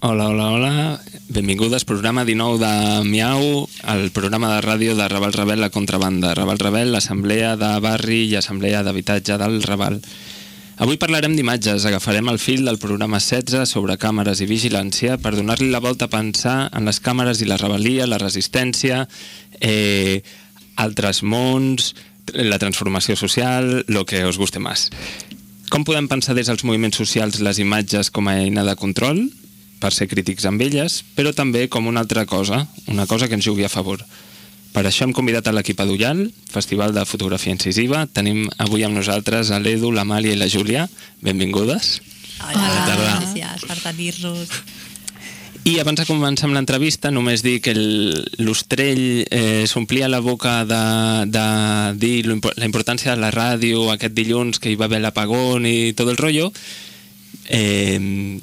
Hola, hola, hola. Benvingudes, programa 19 de Miau, el programa de ràdio de Raval Rebel, la contrabanda. Raval Rebel, l'assemblea de barri i assemblea d'habitatge del Raval. Avui parlarem d'imatges, agafarem el fil del programa 16 sobre càmeres i vigilància per donar-li la volta a pensar en les càmeres i la rebel·lia, la resistència, eh, altres mons, la transformació social, lo que us guste més. Com podem pensar des dels moviments socials les imatges com a eina de control? Per ser crítics amb elles, però també com una altra cosa, una cosa que ens jugui a favor. Per això hem convidat a l'equip Adullal, Festival de Fotografia Incisiva. Tenim avui amb nosaltres a l'Edu, l'Amàlia i la Júlia. Benvingudes. Hola, Hola. gràcies per tenir-nos. I abans de començar amb l'entrevista, només dir que l'Ostrell eh, s'omplia la boca de, de dir la importància de la ràdio aquest dilluns que hi va haver l'apagón i tot el rollo. Eh,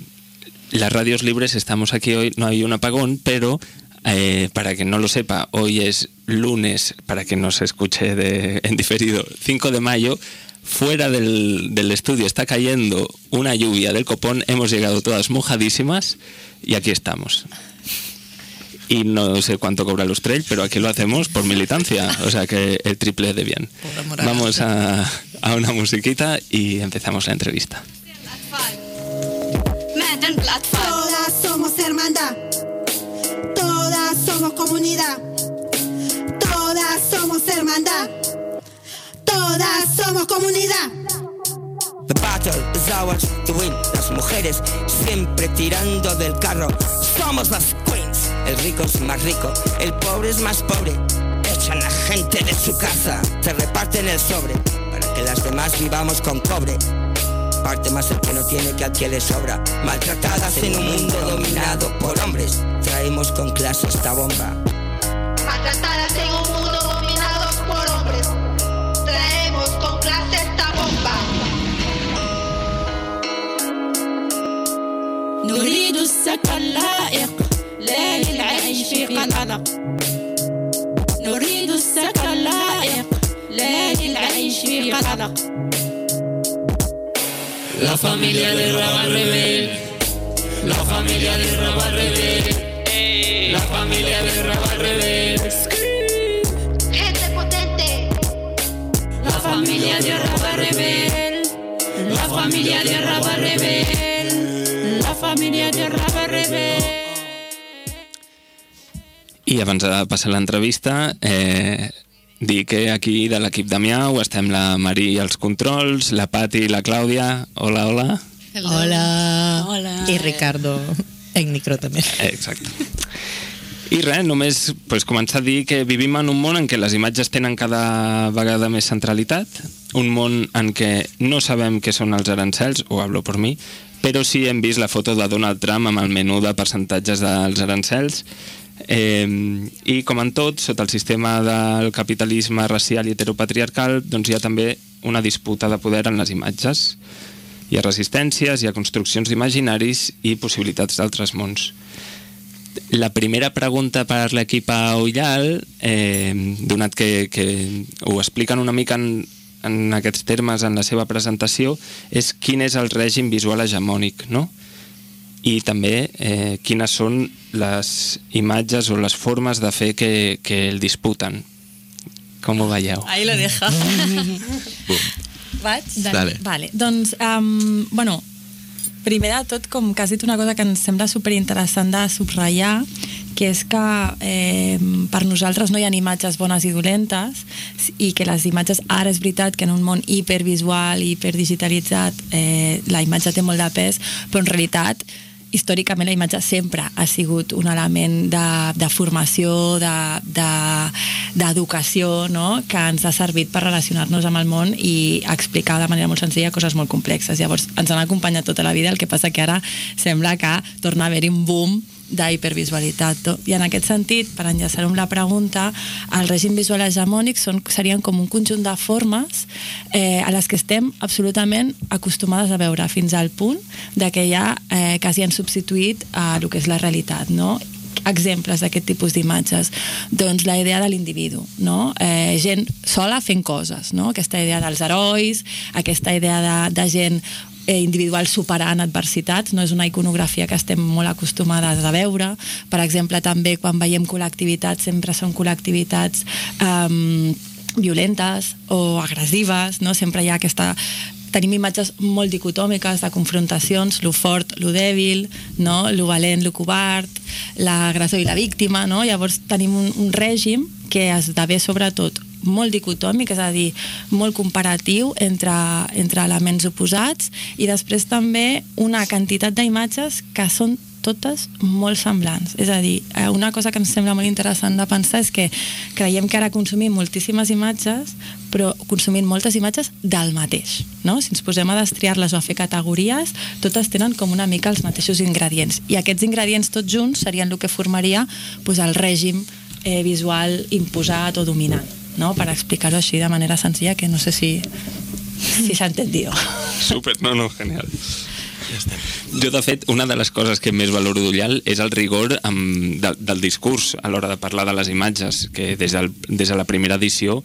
las radios libres estamos aquí hoy, no hay un apagón, pero eh, para que no lo sepa, hoy es lunes, para que no se escuche de, en diferido, 5 de mayo, fuera del, del, estudio está cayendo una lluvia del copón, hemos llegado todas mojadísimas y aquí estamos. Y no sé cuánto cobra el Ustrell, pero aquí lo hacemos por militancia, o sea que el triple de bien. Vamos a, a una musiquita y empezamos la entrevista. Todas somos hermandad. Todas somos comunidad. Todas somos hermandad. Todas somos comunidad. The battle is ours to win. Las mujeres siempre tirando del carro. Somos las queens. El rico es más rico, el pobre es más pobre. Echan a gente de su casa, se reparten el sobre para que las demás vivamos con cobre parte más el que no tiene que al que le sobra. Maltratadas en un mundo dominado por hombres, traemos con clase esta bomba. Maltratadas en un mundo dominado por hombres, traemos con clase esta bomba. نريد السكن لائق لا للعيش في قلق نريد السكن لائق لا للعيش في قلق la familia de Raval Rebel. La familia de Raval Rebel. La familia de Raval Rebel. Gente potente. La familia de Raval Rebel. La familia de Raval Rebel. La familia de Raval Rebel. I abans de passar l'entrevista, eh, dir que aquí de l'equip de Miau estem la Marí als controls, la Pati i la Clàudia. Hola, hola. Hello. Hola. Hola. I Ricardo, en micro també. Exacte. I res, només pues, començar a dir que vivim en un món en què les imatges tenen cada vegada més centralitat, un món en què no sabem què són els arancels, o hablo per mi, però sí hem vist la foto de Donald Trump amb el menú de percentatges dels arancels, Eh, I com en tot, sota el sistema del capitalisme racial i heteropatriarcal, doncs hi ha també una disputa de poder en les imatges. Hi ha resistències, hi ha construccions d'imaginaris i possibilitats d'altres mons. La primera pregunta per l'equip a Ullal, eh, donat que, que ho expliquen una mica en, en aquests termes en la seva presentació, és quin és el règim visual hegemònic, no? I també eh, quines són les imatges o les formes de fer que, que el disputen. Com ho veieu? Ahí lo deja. Vaig? Dale. Vale, doncs, um, bueno, primer de tot, com que has dit una cosa que ens sembla superinteressant de subratllar, que és que eh, per nosaltres no hi ha imatges bones i dolentes i que les imatges, ara és veritat que en un món hipervisual, hiperdigitalitzat, eh, la imatge té molt de pes, però en realitat històricament la imatge sempre ha sigut un element de, de formació, d'educació, de, de, no? que ens ha servit per relacionar-nos amb el món i explicar de manera molt senzilla coses molt complexes. Llavors, ens han acompanyat tota la vida, el que passa que ara sembla que torna a haver-hi un boom d'hipervisualitat. I en aquest sentit, per enllaçar-ho amb la pregunta, el règim visual hegemònic són, serien com un conjunt de formes eh, a les que estem absolutament acostumades a veure fins al punt de que ja eh, quasi han substituït a el que és la realitat, no? exemples d'aquest tipus d'imatges? Doncs la idea de l'individu, no? Eh, gent sola fent coses, no? Aquesta idea dels herois, aquesta idea de, de gent eh, individuals superant adversitats, no és una iconografia que estem molt acostumades a veure. Per exemple, també quan veiem col·lectivitats, sempre són col·lectivitats eh, violentes o agressives, no? sempre hi ha aquesta tenim imatges molt dicotòmiques de confrontacions, lo fort, lo dèbil, no? lo valent, lo covard, l'agressor i la víctima, no? Llavors tenim un, un règim que esdevé sobretot molt dicotòmic, és a dir, molt comparatiu entre, entre elements oposats i després també una quantitat d'imatges que són totes molt semblants. És a dir, eh, una cosa que ens sembla molt interessant de pensar és que creiem que ara consumim moltíssimes imatges, però consumint moltes imatges del mateix. No? Si ens posem a destriar-les o a fer categories, totes tenen com una mica els mateixos ingredients. I aquests ingredients tots junts serien el que formaria pues, el règim eh, visual imposat o dominant, no? per explicar-ho així de manera senzilla, que no sé si, si s'ha entendido. Súper, no, no, genial. Jo, de fet, una de les coses que més valoro d'Ullal és el rigor amb, de, del discurs a l'hora de parlar de les imatges, que des, del, des de la primera edició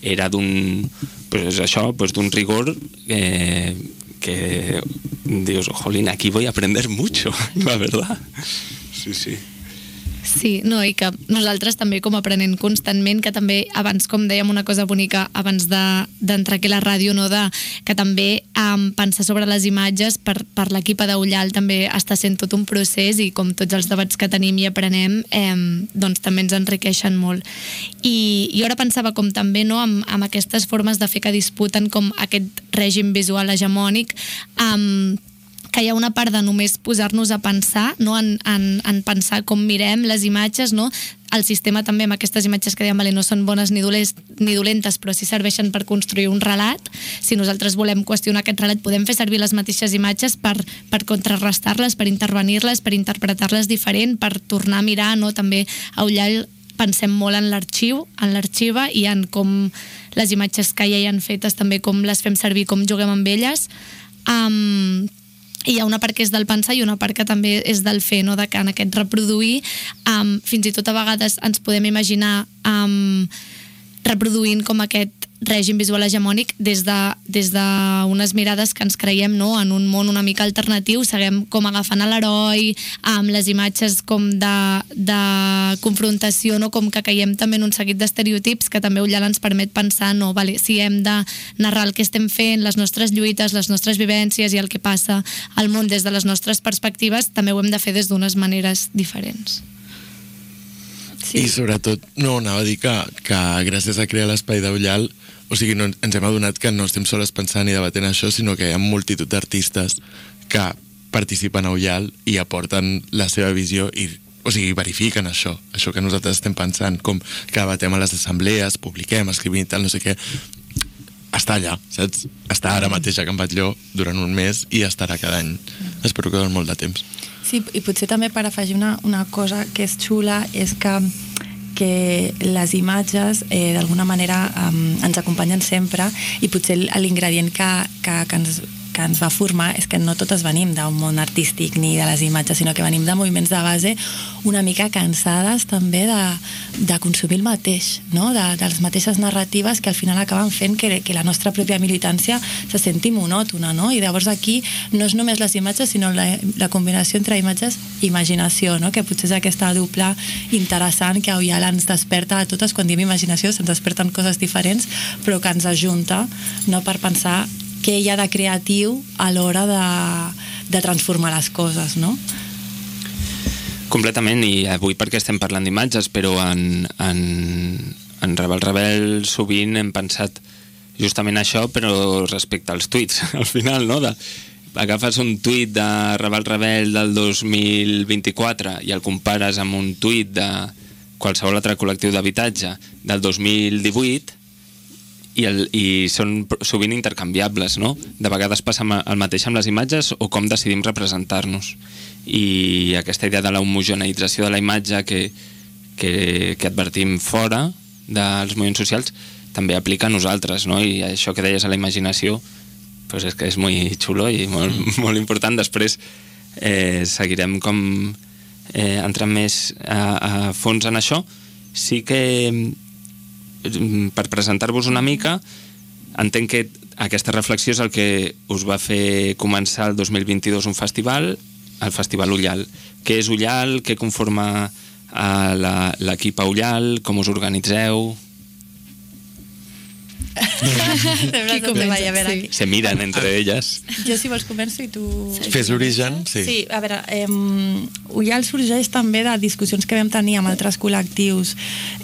era d'un pues això, pues d'un rigor eh, que dius, jolín, aquí voy a aprender mucho, la verdad. Sí, sí. Sí, no, i que nosaltres també com aprenent constantment, que també abans, com dèiem una cosa bonica abans d'entrar de, aquí a la ràdio, no, de, que també um, pensar sobre les imatges per, per l'equip d'Ullal també està sent tot un procés i com tots els debats que tenim i aprenem, eh, doncs també ens enriqueixen molt. I, i ara pensava com també no, amb, amb aquestes formes de fer que disputen com aquest règim visual hegemònic, amb um, que hi ha una part de només posar-nos a pensar, no? en, en, en pensar com mirem les imatges, no? el sistema també amb aquestes imatges que dèiem vale, no són bones ni, dolents, ni dolentes, però sí serveixen per construir un relat. Si nosaltres volem qüestionar aquest relat, podem fer servir les mateixes imatges per, per contrarrestar-les, per intervenir-les, per interpretar-les diferent, per tornar a mirar, no? també a Ullall pensem molt en l'arxiu, en l'arxiva i en com les imatges que ja hi han fetes també com les fem servir, com juguem amb elles. Um, hi ha una part que és del pensar i una part que també és del fer, no? de que en aquest reproduir um, fins i tot a vegades ens podem imaginar um, reproduint com aquest règim visual hegemònic des d'unes de, des de unes mirades que ens creiem no? en un món una mica alternatiu, seguem com agafant a l'heroi, amb les imatges com de, de confrontació, no? com que caiem també en un seguit d'estereotips que també Ullal ens permet pensar no? vale, si hem de narrar el que estem fent, les nostres lluites, les nostres vivències i el que passa al món des de les nostres perspectives, també ho hem de fer des d'unes maneres diferents. Sí. I sobretot, no, anava a dir que, que gràcies a crear l'espai d'Ullal, o sigui, no, ens hem adonat que no estem soles pensant i debatent això, sinó que hi ha multitud d'artistes que participen a Ullal i aporten la seva visió i o sigui, verifiquen això, això que nosaltres estem pensant, com que debatem a les assemblees, publiquem, escrivim i tal, no sé què, està allà, saps? Està ara mateix a Can Batlló durant un mes i estarà cada any. Espero que durant molt de temps. Sí, i potser també per afegir una, una cosa que és xula és que que les imatges eh, d'alguna manera um, ens acompanyen sempre i potser l'ingredient que, que, que ens que ens va formar és que no totes venim d'un món artístic ni de les imatges, sinó que venim de moviments de base una mica cansades també de, de consumir el mateix, no? de, de les mateixes narratives que al final acaben fent que, que la nostra pròpia militància se senti monòtona, no? i llavors aquí no és només les imatges, sinó la, la combinació entre imatges i imaginació, no? que potser és aquesta dupla interessant que ja ens desperta a totes, quan diem imaginació se'ns desperten coses diferents, però que ens ajunta no? per pensar què hi ha de creatiu a l'hora de, de transformar les coses, no? Completament, i avui perquè estem parlant d'imatges, però en, en, en Rebel Rebel sovint hem pensat justament això, però respecte als tuits, al final, no? De, agafes un tuit de Rebel Rebel del 2024 i el compares amb un tuit de qualsevol altre col·lectiu d'habitatge del 2018 i, el, i són sovint intercanviables, no? De vegades passa el mateix amb les imatges o com decidim representar-nos. I aquesta idea de la homogeneïtzació de la imatge que, que, que advertim fora dels moviments socials també aplica a nosaltres, no? I això que deies a la imaginació pues és que és molt xulo i molt, mm. molt important. Després eh, seguirem com eh, entrant més a, a fons en això. Sí que per presentar-vos una mica, entenc que aquesta reflexió és el que us va fer començar el 2022 un festival, el Festival Ullal. Què és Ullal? Què conforma la- l'equip a Ullal? Com us organitzeu? Qui vaya a veure comença? aquí. Se miren entre elles. Jo, si vols, començo i tu... Fes l'origen, sí. Sí, a veure, eh, Ullal sorgeix també de discussions que vam tenir amb altres col·lectius,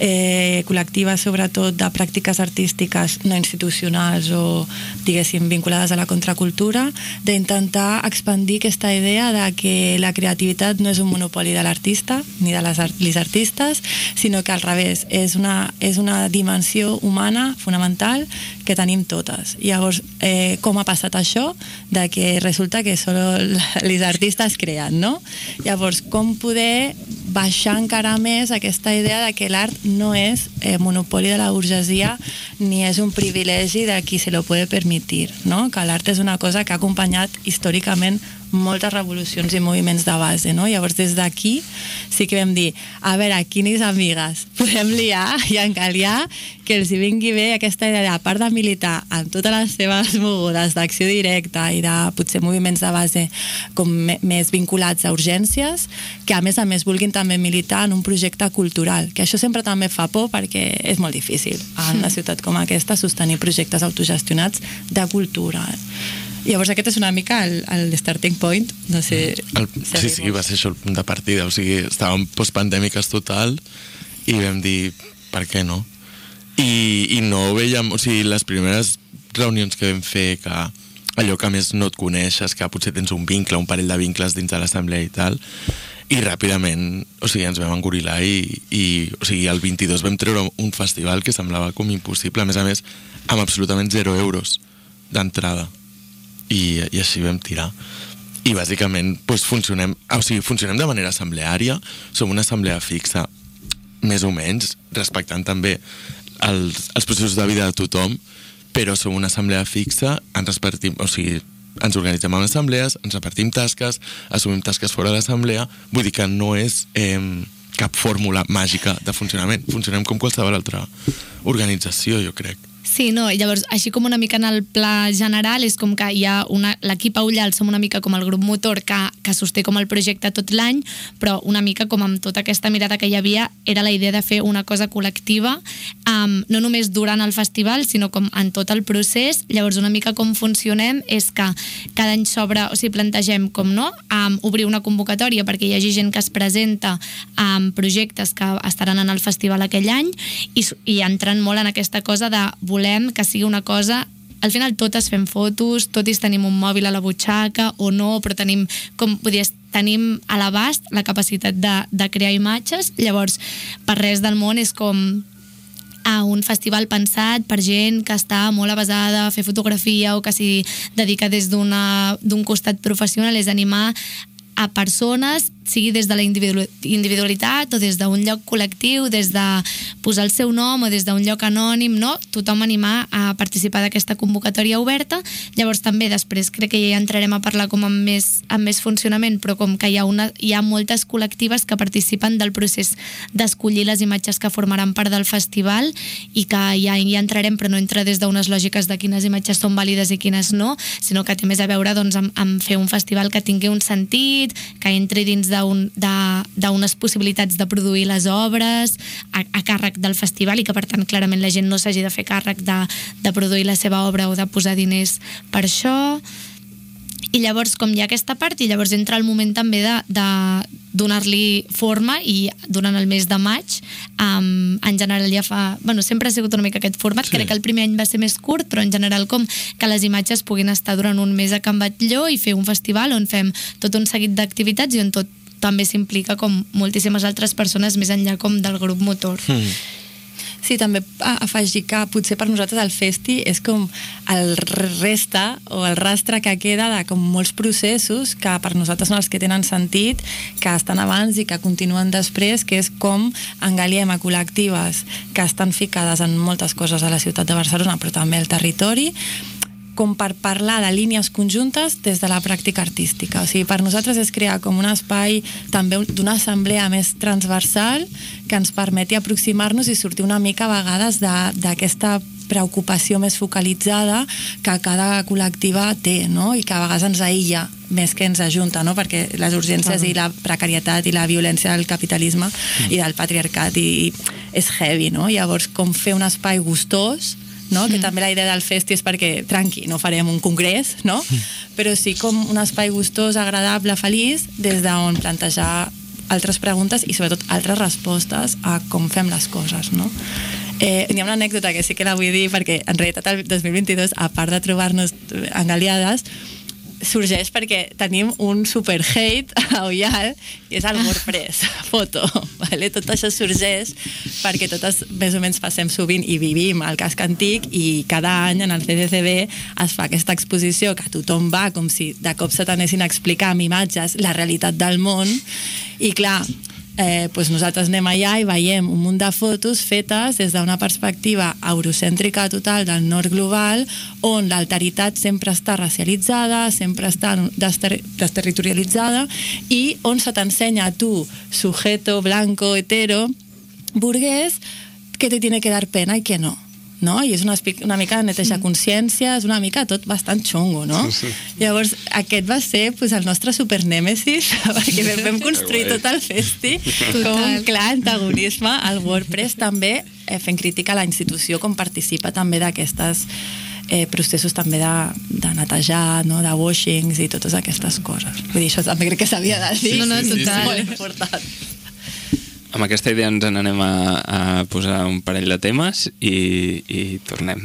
eh, col·lectives sobretot de pràctiques artístiques no institucionals o, diguéssim, vinculades a la contracultura, d'intentar expandir aquesta idea de que la creativitat no és un monopoli de l'artista ni de les, art les artistes, sinó que al revés, és una, és una dimensió humana fonamental que tenim totes. Llavors, eh, com ha passat això? De que resulta que solo els artistes creen, no? Llavors, com poder baixar encara més aquesta idea de que l'art no és eh, monopoli de la burgesia ni és un privilegi de qui se lo puede permitir, no? Que l'art és una cosa que ha acompanyat històricament moltes revolucions i moviments de base, no? Llavors, des d'aquí sí que vam dir, a veure, quines amigues podem liar i encaliar que els hi vingui bé aquesta idea, a part de militar en totes les seves mogudes d'acció directa i de potser moviments de base com més vinculats a urgències, que a més a més vulguin també militar en un projecte cultural, que això sempre també fa por perquè és molt difícil en una ciutat com aquesta sostenir projectes autogestionats de cultura. Llavors aquest és una mica el, el starting point, no sé... El, si sí, sí, va ser això el punt de partida. O sigui, estàvem postpandèmiques total i vam dir, per què no? I, I no veiem... O sigui, les primeres reunions que vam fer que allò que més no et coneixes, que potser tens un vincle, un parell de vincles dins de l'assemblea i tal, i ràpidament, o sigui, ens vam engorilar i, i o sigui, el 22 vam treure un festival que semblava com impossible, a més a més, amb absolutament zero euros d'entrada. I, I així vam tirar i bàsicament doncs, funcionem, o sigui, funcionem de manera assembleària, som una assemblea fixa, més o menys, respectant també els, els processos de vida de tothom, però som una assemblea fixa, ens repartim, o sigui, ens organitzem en assemblees, ens repartim tasques, assumim tasques fora de l'assemblea, vull dir que no és eh, cap fórmula màgica de funcionament, funcionem com qualsevol altra organització, jo crec. Sí, no, i llavors, així com una mica en el pla general, és com que hi ha l'equip a Ullal som una mica com el grup motor que, que sosté com el projecte tot l'any, però una mica com amb tota aquesta mirada que hi havia, era la idea de fer una cosa col·lectiva, um, no només durant el festival, sinó com en tot el procés. Llavors, una mica com funcionem és que cada any s'obre, o sigui, plantegem com no, um, obrir una convocatòria perquè hi hagi gent que es presenta amb projectes que estaran en el festival aquell any i, i entrant molt en aquesta cosa de volem que sigui una cosa al final totes fem fotos, totes tenim un mòbil a la butxaca o no, però tenim, com dir, tenim a l'abast la capacitat de, de crear imatges, llavors per res del món és com a un festival pensat per gent que està molt avasada a fer fotografia o que s'hi dedica des d'un costat professional, és animar a persones, sigui des de la individu- individualitat o des d'un lloc col·lectiu, des de posar el seu nom o des d'un lloc anònim, no? Tothom animar a participar d'aquesta convocatòria oberta. Llavors també després crec que ja entrarem a parlar com amb més, amb més funcionament, però com que hi ha, una, hi ha moltes col·lectives que participen del procés d'escollir les imatges que formaran part del festival i que ja hi entrarem, però no entra des d'unes lògiques de quines imatges són vàlides i quines no, sinó que té més a veure doncs, amb, amb fer un festival que tingui un sentit, que entri dins de- d'unes possibilitats de produir les obres a, a càrrec del festival i que per tant clarament la gent no s'hagi de fer càrrec de, de produir la seva obra o de posar diners per això i llavors com hi ha aquesta part i llavors entra el moment també de, de donar-li forma i durant el mes de maig um, en general ja fa, bueno, sempre ha sigut una mica aquest format, Sí. sí. crec que el primer any va ser més curt però en general com que les imatges puguin estar durant un mes a Can Batlló i fer un festival on fem tot un seguit d'activitats i on tot també s'implica com moltíssimes altres persones més enllà com del grup motor. Mm. Sí, també a- afegir que potser per nosaltres el festi és com el resta o el rastre que queda de com molts processos que per nosaltres són els que tenen sentit, que estan abans i que continuen després, que és com engaliem a col·lectives que estan ficades en moltes coses a la ciutat de Barcelona, però també al territori, com per parlar de línies conjuntes des de la pràctica artística. O sigui, per nosaltres és crear com un espai també d'una assemblea més transversal que ens permeti aproximar-nos i sortir una mica a vegades de- d'aquesta preocupació més focalitzada que cada col·lectiva té, no? I que a vegades ens aïlla més que ens ajunta, no? perquè les urgències Clar. i la precarietat i la violència del capitalisme i del patriarcat i, i és heavy, no? Llavors, com fer un espai gustós no? que també la idea del festi és perquè, tranqui, no farem un congrés, no? però sí com un espai gustós, agradable, feliç, des d'on plantejar altres preguntes i sobretot altres respostes a com fem les coses, no? Eh, hi ha una anècdota que sí que la vull dir perquè en realitat el 2022, a part de trobar-nos engaliades, sorgeix perquè tenim un super hate a Ullal i és el WordPress, foto vale? tot això sorgeix perquè totes més o menys passem sovint i vivim al casc antic i cada any en el CCCB es fa aquesta exposició que tothom va com si de cop se t'anessin a explicar amb imatges la realitat del món i clar, eh, doncs nosaltres anem allà i veiem un munt de fotos fetes des d'una perspectiva eurocèntrica total del nord global on l'alteritat sempre està racialitzada, sempre està desterri desterritorialitzada i on se t'ensenya a tu, sujeto, blanco, hetero, burguès, que te tiene que dar pena i que no no? I és una, una mica neteja consciència, és una mica tot bastant xungo, no? Sí, sí. Llavors, aquest va ser pues, el nostre supernèmesis, perquè vam, vam construir tot el festi com un clar antagonisme al WordPress també eh, fent crítica a la institució com participa també d'aquestes eh, processos també de, de netejar, no? de washings i totes aquestes coses. Vull dir, això també crec que s'havia de dir. No, no, És total. molt important. Amb aquesta idea ens n'anem a, a posar un parell de temes i, i tornem.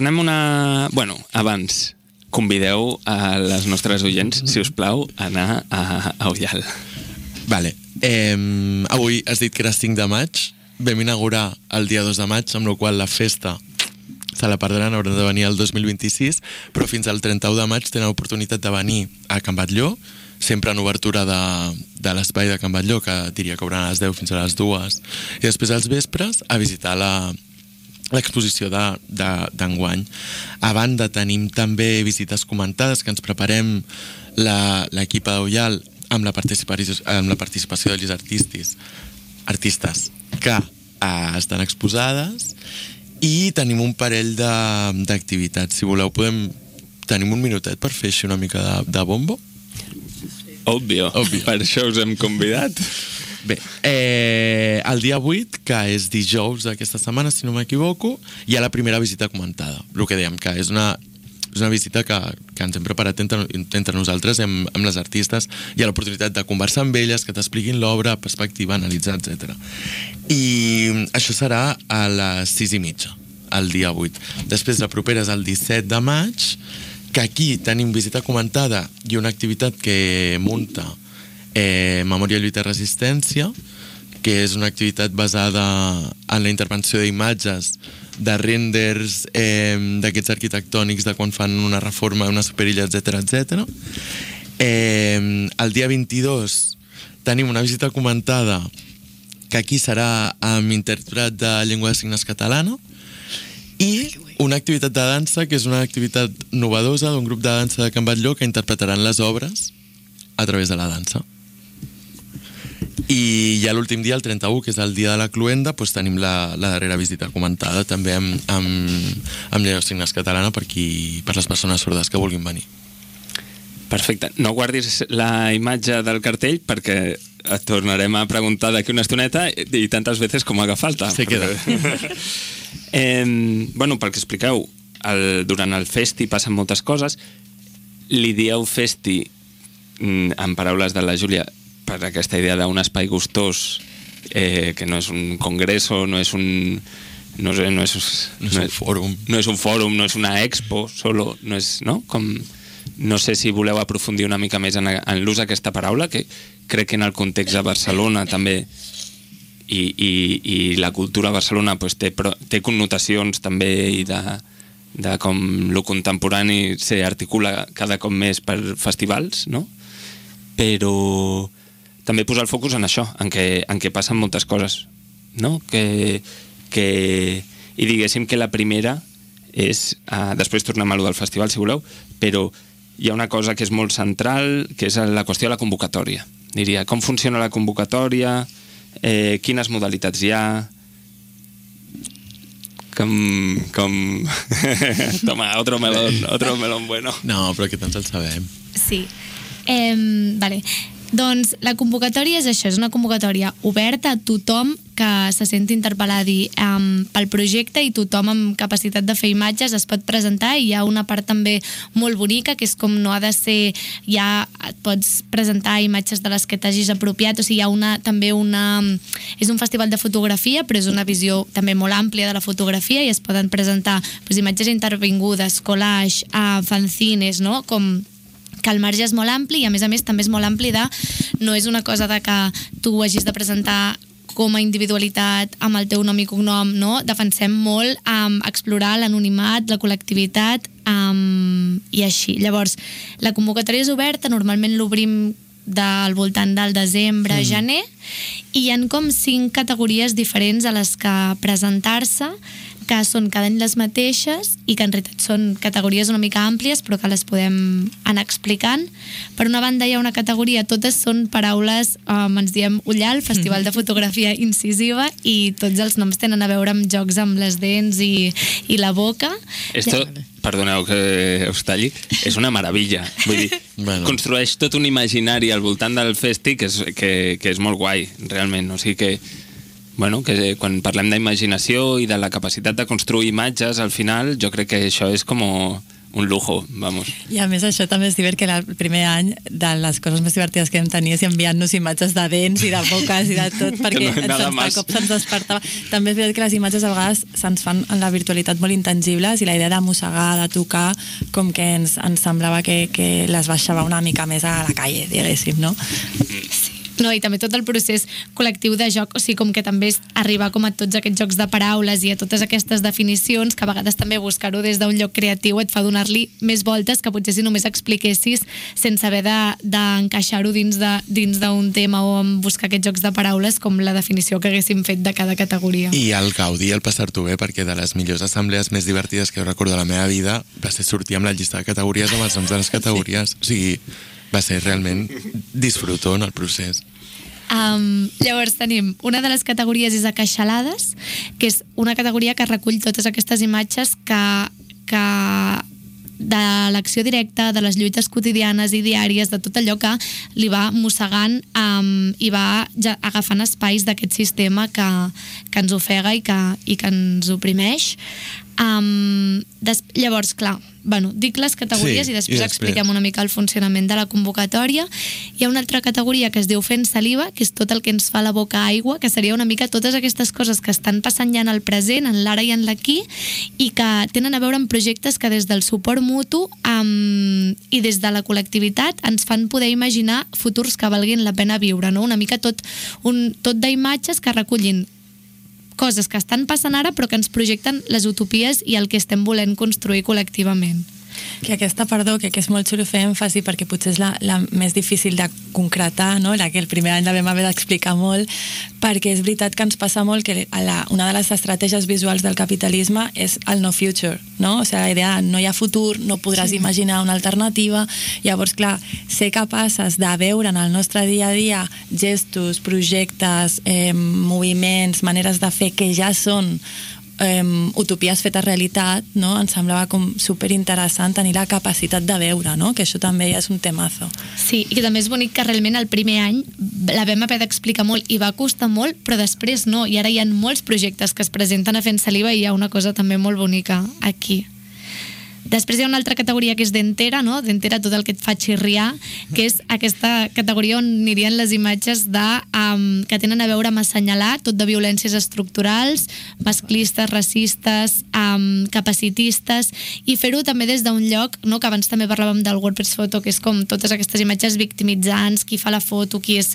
Reprenem una... Bueno, abans, convideu a les nostres oients, si us plau, a anar a, a Ullal. Vale. Eh, avui has dit que era 5 de maig. Vam inaugurar el dia 2 de maig, amb la qual la festa se la perdran, hauran de venir el 2026, però fins al 31 de maig tenen l'oportunitat de venir a Can Batlló, sempre en obertura de, de l'espai de Can Batlló, que diria que obran a les 10 fins a les 2, i després als vespres a visitar la, l'exposició d'enguany. De, a banda, tenim també visites comentades que ens preparem la- l'equip d'Ullal amb, la participació, amb la participació dels artistes, artistes que eh, estan exposades i tenim un parell d'activitats. Si voleu, podem... Tenim un minutet per fer així una mica de, de bombo? Òbvio. Òbvio. Per això us hem convidat. Bé, eh, el dia 8, que és dijous d'aquesta setmana, si no m'equivoco, hi ha la primera visita comentada. El que dèiem, que és una, és una visita que, que ens hem preparat entre, entre nosaltres amb, amb les artistes. Hi ha l'oportunitat de conversar amb elles, que t'expliquin l'obra, perspectiva, analitzar, etc. I això serà a les 6 i mitja, el dia 8. Després, la propera és el 17 de maig, que aquí tenim visita comentada i una activitat que munta eh, Memòria, Lluita i Resistència, que és una activitat basada en la intervenció d'imatges de renders eh, d'aquests arquitectònics de quan fan una reforma, una superilla, etc etc. Eh, el dia 22 tenim una visita comentada que aquí serà amb interpret de llengua de signes catalana i una activitat de dansa que és una activitat novedosa d'un grup de dansa de Can Batlló que interpretaran les obres a través de la dansa. I ja l'últim dia, el 31, que és el dia de la cluenda, doncs tenim la, la darrera visita comentada també amb, amb, amb llengua signes catalana per, qui, per les persones sordes que vulguin venir. Perfecte. No guardis la imatge del cartell perquè et tornarem a preguntar d'aquí una estoneta i, tantes veces com haga falta. Se queda. eh, bueno, pel que expliqueu, el, durant el festi passen moltes coses. Li dieu festi, mm, en paraules de la Júlia, per aquesta idea d'un espai gustós eh, que no és un congreso, no és un... No, sé, no és, No és un fòrum. no és un fòrum, no és una expo, solo, no és, no? Com, no sé si voleu aprofundir una mica més en, en l'ús d'aquesta paraula, que crec que en el context de Barcelona també i, i, i la cultura a Barcelona pues, té, pro- té connotacions també i de, de com lo contemporani s'articula cada cop més per festivals, no? Però també posar el focus en això, en què, en què passen moltes coses, no? Que, que, I diguéssim que la primera és... Uh, després tornem a lo del festival, si voleu, però hi ha una cosa que és molt central, que és la qüestió de la convocatòria. Diria, com funciona la convocatòria, eh, quines modalitats hi ha, com... com... Toma, otro melón, otro melón bueno. No, però que tant el sabem. Sí. Eh, vale. Doncs la convocatòria és això, és una convocatòria oberta a tothom que se senti interpel·lat i, um, pel projecte i tothom amb capacitat de fer imatges es pot presentar i hi ha una part també molt bonica que és com no ha de ser ja et pots presentar imatges de les que t'hagis apropiat o sigui hi ha una, també una és un festival de fotografia però és una visió també molt àmplia de la fotografia i es poden presentar doncs, imatges intervingudes, collage, uh, fanzines, no? com que el marge és molt ampli i a més a més també és molt ampli de no és una cosa de que tu ho hagis de presentar com a individualitat, amb el teu nom i cognom, no? Defensem molt um, explorar l'anonimat, la col·lectivitat um, i així. Llavors, la convocatòria és oberta, normalment l'obrim del voltant del desembre, mm. gener, i hi han com cinc categories diferents a les que presentar-se, que són cada any les mateixes i que en realitat són categories una mica àmplies però que les podem anar explicant. Per una banda hi ha una categoria, totes són paraules, um, ens diem Ullal, Festival de Fotografia Incisiva i tots els noms tenen a veure amb jocs amb les dents i, i la boca. Esto, perdoneu que us talli, és una meravella. Vull dir, Bueno. construeix tot un imaginari al voltant del festi que és, que, que és molt guai, realment. O sigui que, bueno, que quan parlem d'imaginació i de la capacitat de construir imatges, al final jo crec que això és com un lujo, vamos. I a més això també és divert que el primer any de les coses més divertides que vam tenir és enviant-nos imatges de dents i de boques i de tot perquè no, nada se'ns, más. de cop se'ns despertava. També és veritat que les imatges a vegades se'ns fan en la virtualitat molt intangibles i la idea de mossegar, de tocar, com que ens, ens semblava que, que les baixava una mica més a la calle, diguéssim, no? No, i també tot el procés col·lectiu de joc, o sigui, com que també és arribar com a tots aquests jocs de paraules i a totes aquestes definicions, que a vegades també buscar-ho des d'un lloc creatiu et fa donar-li més voltes que potser si només expliquessis sense haver de- d'encaixar-ho de dins d'un tema o buscar aquests jocs de paraules com la definició que haguéssim fet de cada categoria. I el gaudir, el passar-t'ho bé, perquè de les millors assemblees més divertides que jo recordo de la meva vida va ser sortir amb la llista de categories amb els noms de les categories. O sigui, va ser realment disfrutó en el procés. Um, llavors tenim una de les categories és acaixalades, que és una categoria que recull totes aquestes imatges que, que de l'acció directa, de les lluites quotidianes i diàries, de tot allò que li va mossegant um, i va ja agafant espais d'aquest sistema que, que ens ofega i que, i que ens oprimeix. Um, des, llavors, clar, bueno, dic les categories Sí, i i després, després. expliquem una mica el funcionament de la convocatòria. Hi ha una altra categoria que es diu Fent saliva, que és tot el que ens fa la boca aigua, que seria una mica totes aquestes coses que estan passant ja en el present, en l'ara i en l'aquí, i que tenen a veure amb projectes que des del suport mutu um, i des de la col·lectivitat ens fan poder imaginar futurs que valguin la pena viure, no? Una mica tot, un, tot d'imatges que recullin coses que estan passant ara però que ens projecten les utopies i el que estem volent construir col·lectivament. Que aquesta, perdó, que, que és molt xulo fer èmfasi perquè potser és la, la més difícil de concretar, no? la que el primer any la vam haver d'explicar molt, perquè és veritat que ens passa molt que a la, una de les estratègies visuals del capitalisme és el no future, no? O sigui, la idea de no hi ha futur, no podràs sí. imaginar una alternativa, llavors, clar, ser capaces de veure en el nostre dia a dia gestos, projectes, eh, moviments, maneres de fer que ja són eh, utopies fetes realitat, no? ens semblava com superinteressant tenir la capacitat de veure, no? que això també ja és un temazo. Sí, i que també és bonic que realment el primer any la vam haver d'explicar molt i va costar molt, però després no, i ara hi ha molts projectes que es presenten a Fent Saliva i hi ha una cosa també molt bonica aquí. Després hi ha una altra categoria que és d'entera, no? d'entera tot el que et fa xirriar, que és aquesta categoria on anirien les imatges de, um, que tenen a veure amb assenyalar tot de violències estructurals, masclistes, racistes, um, capacitistes, i fer-ho també des d'un lloc, no? que abans també parlàvem del WordPress Photo, que és com totes aquestes imatges victimitzants, qui fa la foto, qui és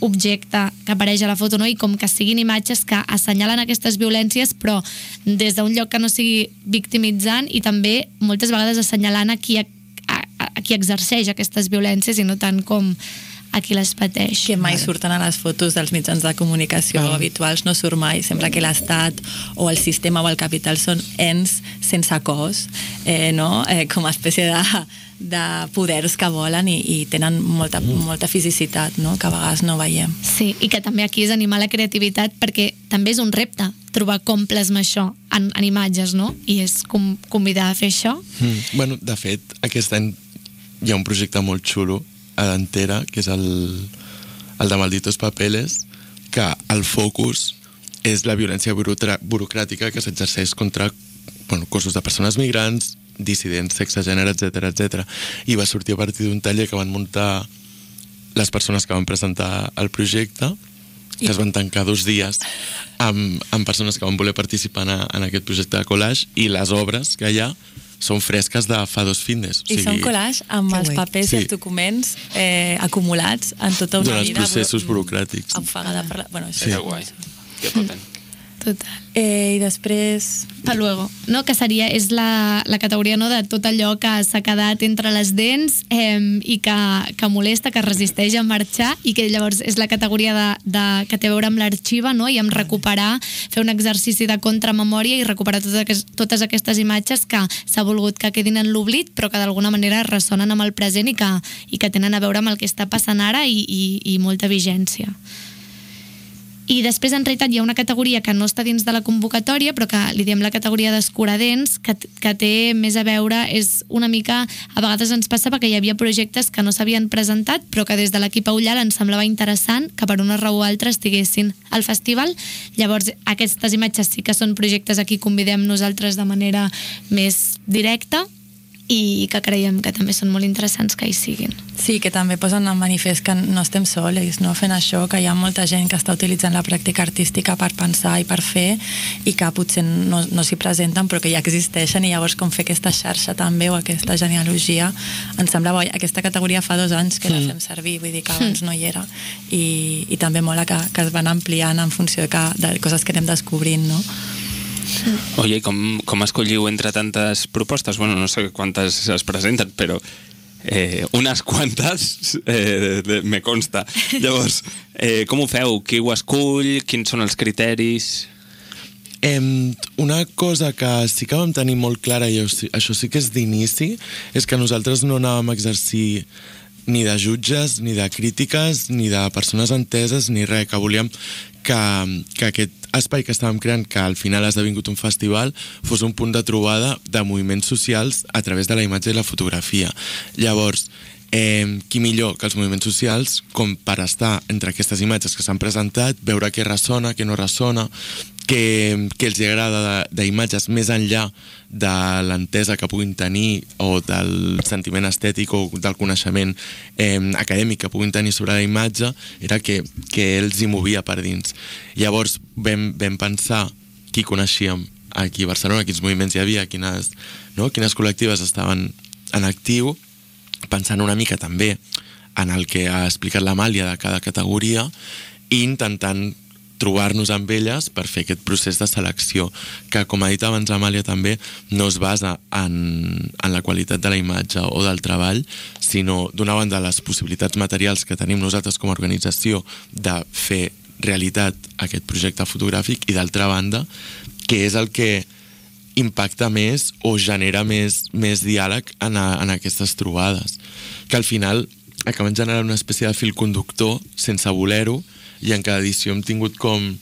objecte que apareix a la foto, no? i com que siguin imatges que assenyalen aquestes violències, però des d'un lloc que no sigui victimitzant i també moltes vegades assenyalant a qui, a, a, a qui exerceix aquestes violències i no tant com a qui les pateix. Que mai surten a les fotos dels mitjans de comunicació Val. habituals, no surt mai. Sembla que l'Estat o el sistema o el capital són ens sense cos, eh, no? eh, com a espècie de, de poders que volen i, i tenen molta, molta fisicitat, no? que a vegades no veiem. Sí, i que també aquí és animar la creativitat perquè també és un repte trobar com plasmar això en, en imatges, no? I és com convidar a fer això. Mm. Bueno, de fet, aquest any hi ha un projecte molt xulo a l'Entera, que és el, el de Malditos Papeles, que el focus és la violència burocrà- burocràtica que s'exerceix contra bueno, cossos de persones migrants, dissidents, sexe, gènere, etc etc. I va sortir a partir d'un taller que van muntar les persones que van presentar el projecte, que es van tancar dos dies amb, amb persones que van voler participar en, en aquest projecte de collage i les obres que hi ha són fresques de fa dos findes. I són collage amb Que els guai. papers Sí. i els documents eh, acumulats en tota una Durant els vida. processos bro- burocràtics. Ofegada per la... Bueno, això Sí. és Que guai. Que potent. Total. Eh, I després... Pa luego, no? que seria, és la, la categoria no, de tot allò que s'ha quedat entre les dents eh, i que, que molesta, que resisteix a marxar i que llavors és la categoria de, de, que té a veure amb l'arxiva no? i amb recuperar, fer un exercici de contramemòria i recuperar totes, aquest, totes aquestes imatges que s'ha volgut que quedin en l'oblit però que d'alguna manera ressonen amb el present i que, i que tenen a veure amb el que està passant ara i, i, i molta vigència. I després, en realitat, hi ha una categoria que no està dins de la convocatòria, però que li diem la categoria d'escuradents, que, que té més a veure, és una mica... A vegades ens passava que hi havia projectes que no s'havien presentat, però que des de l'equip Aullal ens semblava interessant que per una raó o altra estiguessin al festival. Llavors, aquestes imatges sí que són projectes a qui convidem nosaltres de manera més directa, i que creiem que també són molt interessants que hi siguin. Sí, que també posen en manifest que no estem sols no fent això, que hi ha molta gent que està utilitzant la pràctica artística per pensar i per fer i que potser no, no s'hi presenten però que ja existeixen i llavors com fer aquesta xarxa també o aquesta genealogia em sembla bo. Aquesta categoria fa dos anys que la Mm. fem servir, vull dir que abans no hi era i, i també mola que, que es van ampliant en funció de, que, de coses que anem descobrint, no? Oye, com, com escolliu entre tantes propostes? Bueno, no sé quantes es presenten, però eh, unes quantes eh, de, me consta. Llavors, eh, com ho feu? Qui ho escull? Quins són els criteris? Em, una cosa que sí que vam tenir molt clara, i això, això sí que és d'inici, és que nosaltres no anàvem a exercir ni de jutges, ni de crítiques, ni de persones enteses, ni res, que volíem que, que aquest espai que estàvem creant, que al final ha esdevingut un festival, fos un punt de trobada de moviments socials a través de la imatge i la fotografia. Llavors, eh, qui millor que els moviments socials com per estar entre aquestes imatges que s'han presentat, veure què ressona, què no ressona, què, què els agrada d'imatges més enllà de l'entesa que puguin tenir o del sentiment estètic o del coneixement eh, acadèmic que puguin tenir sobre la imatge era que, que els hi movia per dins. Llavors vam, vam pensar qui coneixíem aquí a Barcelona, quins moviments hi havia, quines, no? quines col·lectives estaven en actiu, pensant una mica també en el que ha explicat l'Amàlia de cada categoria i intentant trobar-nos amb elles per fer aquest procés de selecció, que, com ha dit abans l'Amàlia també, no es basa en, en la qualitat de la imatge o del treball, sinó, d'una banda, les possibilitats materials que tenim nosaltres com a organització de fer realitat aquest projecte fotogràfic i, d'altra banda, que és el que impacta més o genera més, més diàleg en, a, en aquestes trobades. Que al final acaben generant una espècie de fil conductor sense voler-ho i en cada edició hem tingut com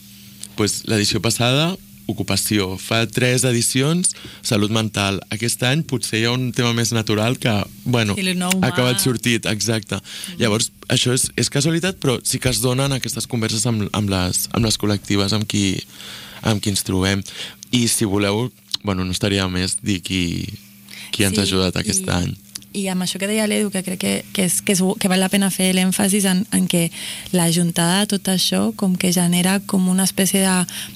pues, l'edició passada ocupació. Fa tres edicions, salut mental. Aquest any potser hi ha un tema més natural que, bueno, ha acabat sortit, exacte. Mm. Llavors, això és, és casualitat, però sí que es donen aquestes converses amb, amb, les, amb les col·lectives amb qui, amb qui ens trobem. I si voleu, bueno, no estaria més dir qui, qui ens Sí, ha ajudat aquest i- any. I amb això que deia l'Edu, que crec que, que, és, que, és, que val la pena fer l'èmfasis en, en que la juntada de tot això com que genera com una espècie de,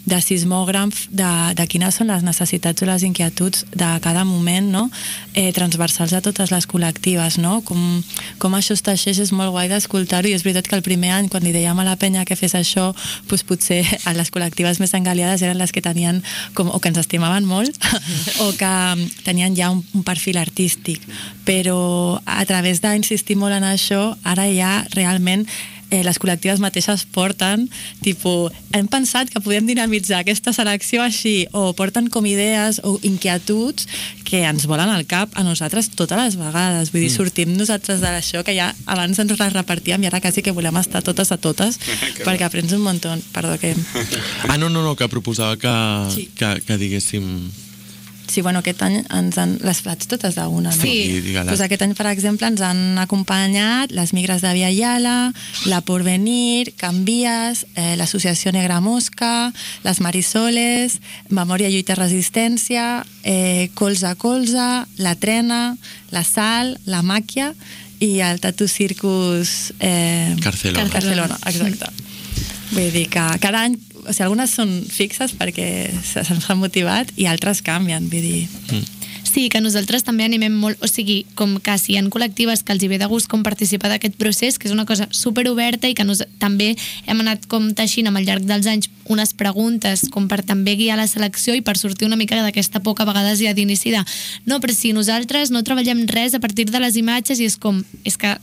de sismògraf de, de quines són les necessitats o les inquietuds de cada moment, no? eh, transversals a totes les col·lectives, no? Com, com això es teixeix és molt guai d'escoltar-ho i és veritat que el primer any, quan li dèiem a la penya que fes això, doncs potser a les col·lectives més engaliades eren les que tenien com, o que ens estimaven molt o que tenien ja un, un perfil artístic però a través d'insistir molt en això ara ja realment eh, les col·lectives mateixes porten tipus, hem pensat que podem dinamitzar aquesta selecció així o porten com idees o inquietuds que ens volen al cap a nosaltres totes les vegades vull dir, Mm. sortim nosaltres d'això que ja abans ens les repartíem i ara quasi que volem estar totes a totes perquè aprens un muntó perdó que Ah, no, no, no, que proposava que, Sí. que, que diguéssim... Sí, bueno, aquest any ens han... Les plats totes d'una, no? Sí, digue-la. Pues aquest any, per exemple, ens han acompanyat les Migres de Via Yala, la Porvenir, Canvies, eh, l'Associació Negra Mosca, les Marisoles, Memòria, Lluita i Resistència, eh, Colze a Colze, la Trena, la Sal, la Màquia i el Tatu Circus eh, Carcelona. Barcelona, exacte. Vull dir que cada any, o sigui, algunes són fixes perquè se- se'ns han motivat i altres canvien, vull dir... Sí, que nosaltres també animem molt, o sigui, com que si hi ha col·lectives que els hi ve de gust com participar d'aquest procés, que és una cosa superoberta i que nos, també hem anat com teixint amb al llarg dels anys unes preguntes com per també guiar la selecció i per sortir una mica d'aquesta que a vegades ha d'inici de no, però si nosaltres no treballem res a partir de les imatges i és com, és que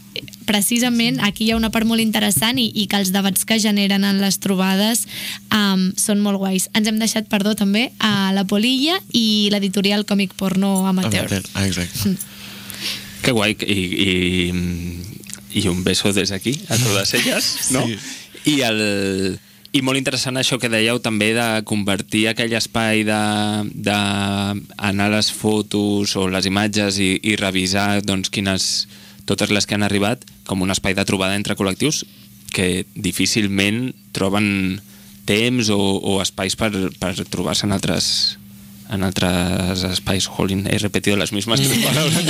precisament aquí hi ha una part molt interessant i, i que els debats que generen en les trobades um, són molt guais. Ens hem deixat, perdó, també a la Polilla i l'editorial còmic porno amateur. Amateur. Ah, exacte. Qué guay. Y, y, y un beso desde aquí a totes elles, no? Sí. I, el, I molt interessant això que dèieu també de convertir aquell espai de, de anar a les fotos o les imatges i, i revisar doncs, quines, totes les que han arribat com un espai de trobada entre col·lectius que difícilment troben temps o, o espais per, per trobar-se en altres, en altres espais. Jolín, he repetido las mismas tres palabras.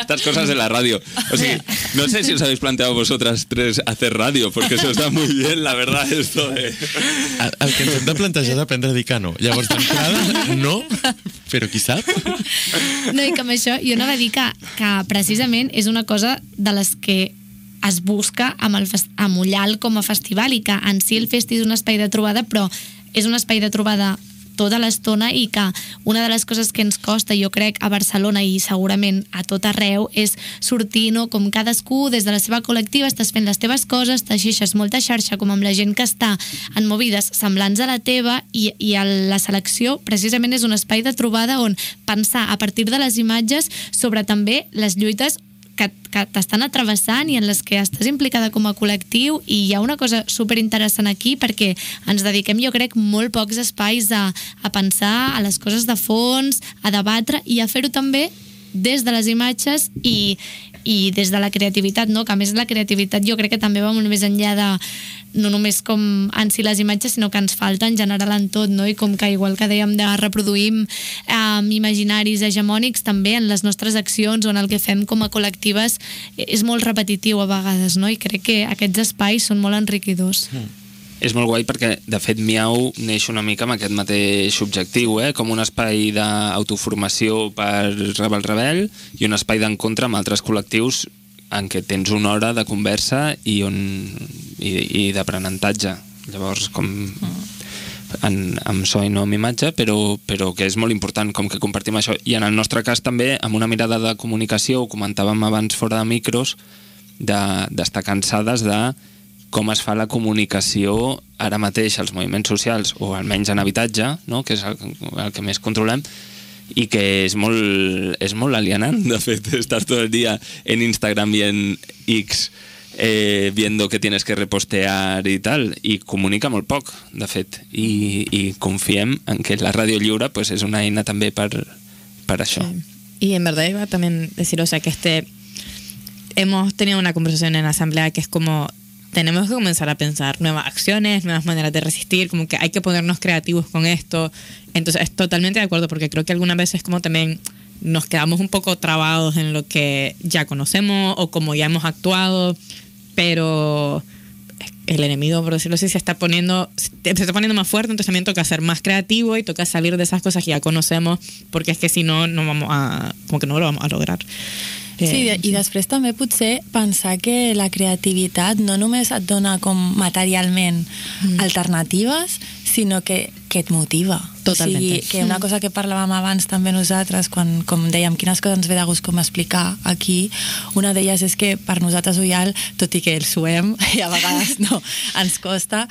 Estas cosas de la radio. O sea, no sé si os habéis planteado vosotras tres hacer radio, porque eso está muy bien, la verdad, esto de... El, el que ens hem de plantejar és aprendre a dir que no. Llavors, d'entrada, no, però qui sap? No, i que amb això jo anava a dir que, que precisament és una cosa de les que es busca amb, el, amb Ullal com a festival i que en si el festi és un espai de trobada però és un espai de trobada tota l'estona i que una de les coses que ens costa, jo crec, a Barcelona i segurament a tot arreu, és sortir, no?, com cadascú des de la seva col·lectiva estàs fent les teves coses, t'aixeixes molta xarxa com amb la gent que està en movides semblants a la teva i, i a la selecció precisament és un espai de trobada on pensar a partir de les imatges sobre també les lluites que, que t'estan atravessant i en les que estàs implicada com a col·lectiu i hi ha una cosa super interessant aquí perquè ens dediquem jo crec molt pocs espais a, a pensar a les coses de fons, a debatre i a fer-ho també des de les imatges i, i des de la creativitat, no? que a més la creativitat jo crec que també va molt més enllà de no només com en si les imatges, sinó que ens falta en general en tot, no? i com que igual que dèiem de reproduïm eh, imaginaris hegemònics, també en les nostres accions o en el que fem com a col·lectives és molt repetitiu a vegades, no? i crec que aquests espais són molt enriquidors. És molt guai perquè, de fet, Miau neix una mica amb aquest mateix objectiu, eh? com un espai d'autoformació per Rebel Rebel i un espai d'encontre amb altres col·lectius en què tens una hora de conversa i, on, i, i d'aprenentatge. Llavors, com en, amb so i no amb imatge, però, però que és molt important com que compartim això. I en el nostre cas també, amb una mirada de comunicació, ho comentàvem abans fora de micros, d'estar de, cansades de com es fa la comunicació ara mateix als moviments socials, o almenys en habitatge, no? que és el, el que més controlem, i que és molt, és molt alienant, de fet, estar tot el dia en Instagram i en X eh, viendo que tienes que repostear i tal, i comunica molt poc, de fet, i, i confiem en que la ràdio lliure pues, és una eina també per, per això. Y en verdad iba también decir, o sea, que este hemos tenido una conversación en asamblea que es como tenemos que comenzar a pensar nuevas acciones, nuevas maneras de resistir, como que hay que ponernos creativos con esto. Entonces, es totalmente de acuerdo porque creo que algunas veces como también nos quedamos un poco trabados en lo que ya conocemos o como ya hemos actuado, pero el enemigo, por decirlo así, se está poniendo se está poniendo más fuerte, entonces también toca ser más creativo y toca salir de esas cosas que ya conocemos, porque es que si no, no vamos a, como que no lo vamos a lograr. Sí, i després també potser pensar que la creativitat no només et dona com materialment mm. alternatives, sinó que, que et motiva. Totalment. O sigui, que una cosa que parlàvem abans també nosaltres, quan, com dèiem, quines coses ens ve de gust com explicar aquí, una d'elles és que per nosaltres Ullal, tot i que el suem, i a vegades no, ens costa,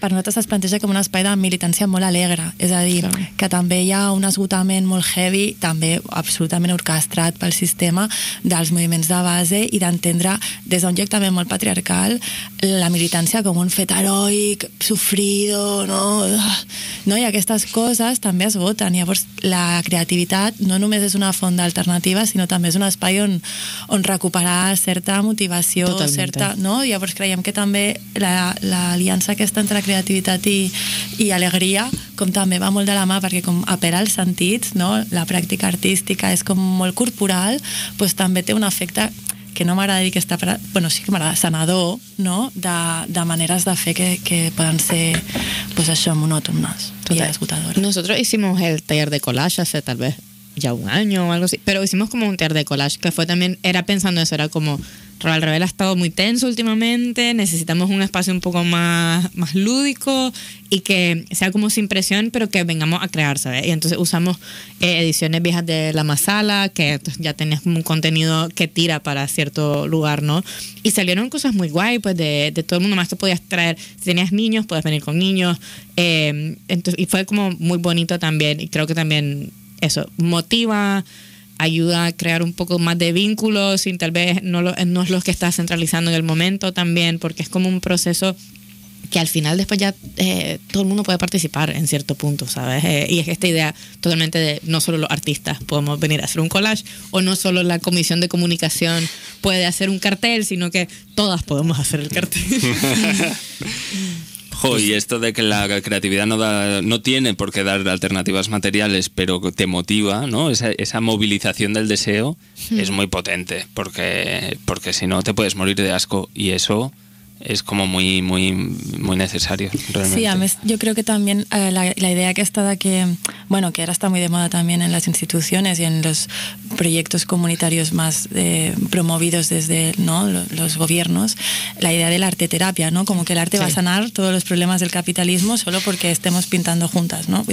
per nosaltres es planteja com un espai de militància molt alegre, és a dir, Clar. que també hi ha un esgotament molt heavy, també absolutament orquestrat pel sistema dels moviments de base i d'entendre des d'un lloc també molt patriarcal la militància com un fet heroic, sofrido, no? no? I aquestes coses també es voten. Llavors, la creativitat no només és una font d'alternativa, sinó també és un espai on, on recuperar certa motivació, Totalment. certa... No? Llavors creiem que també la- l'aliança aquesta entre creativitat i, i alegria com també va molt de la mà perquè com apela als sentits, no? la pràctica artística és com molt corporal, doncs també té un efecte que no m'agrada dir que està... Bueno, sí que m'agrada, sanador, no? De, de maneres de fer que, que poden ser, pues això, monòtones i Total. esgotadores. Nosotros hicimos el taller de collage hace tal vez ya un año o algo así, pero hicimos como un taller de collage que fue también, era pensando eso, era como, Rebel Rebel ha estado muy tenso últimamente, necesitamos un espacio un poco más, más lúdico y que sea como sin presión, pero que vengamos a crear, ¿sabes? Y entonces usamos eh, ediciones viejas de La Masala, que pues, ya tenías como un contenido que tira para cierto lugar, ¿no? Y salieron cosas muy guay, pues de, de todo el mundo más que podías traer. Si tenías niños, puedes venir con niños. eh, entonces, y fue como muy bonito también, y creo que también eso motiva ayuda a crear un poco más de vínculos sin tal vez no, lo- no es lo que estás centralizando en el momento también porque es como un proceso que al final después ya eh, todo el mundo puede participar en cierto punto, ¿sabes? Eh, y es esta idea totalmente de no solo los artistas podemos venir a hacer un collage o no solo la comisión de comunicación puede hacer un cartel, sino que todas podemos hacer el cartel. Jo, y esto de que la creatividad no, da, no tiene por qué dar alternativas materiales, pero te motiva, ¿no? Esa, esa movilización del deseo Hmm. es muy potente, porque, porque si no te puedes morir de asco y eso es como muy, muy, muy necesario, realmente. Sí, a més, yo creo que también eh, la, la idea que está de que, bueno, que ahora está muy de moda también en las instituciones y en los proyectos comunitarios más eh, promovidos desde ¿no? Lo- los gobiernos, la idea del arte terapia, ¿no? Como que el arte va a sanar todos los problemas del capitalismo solo porque estemos pintando juntas, ¿no?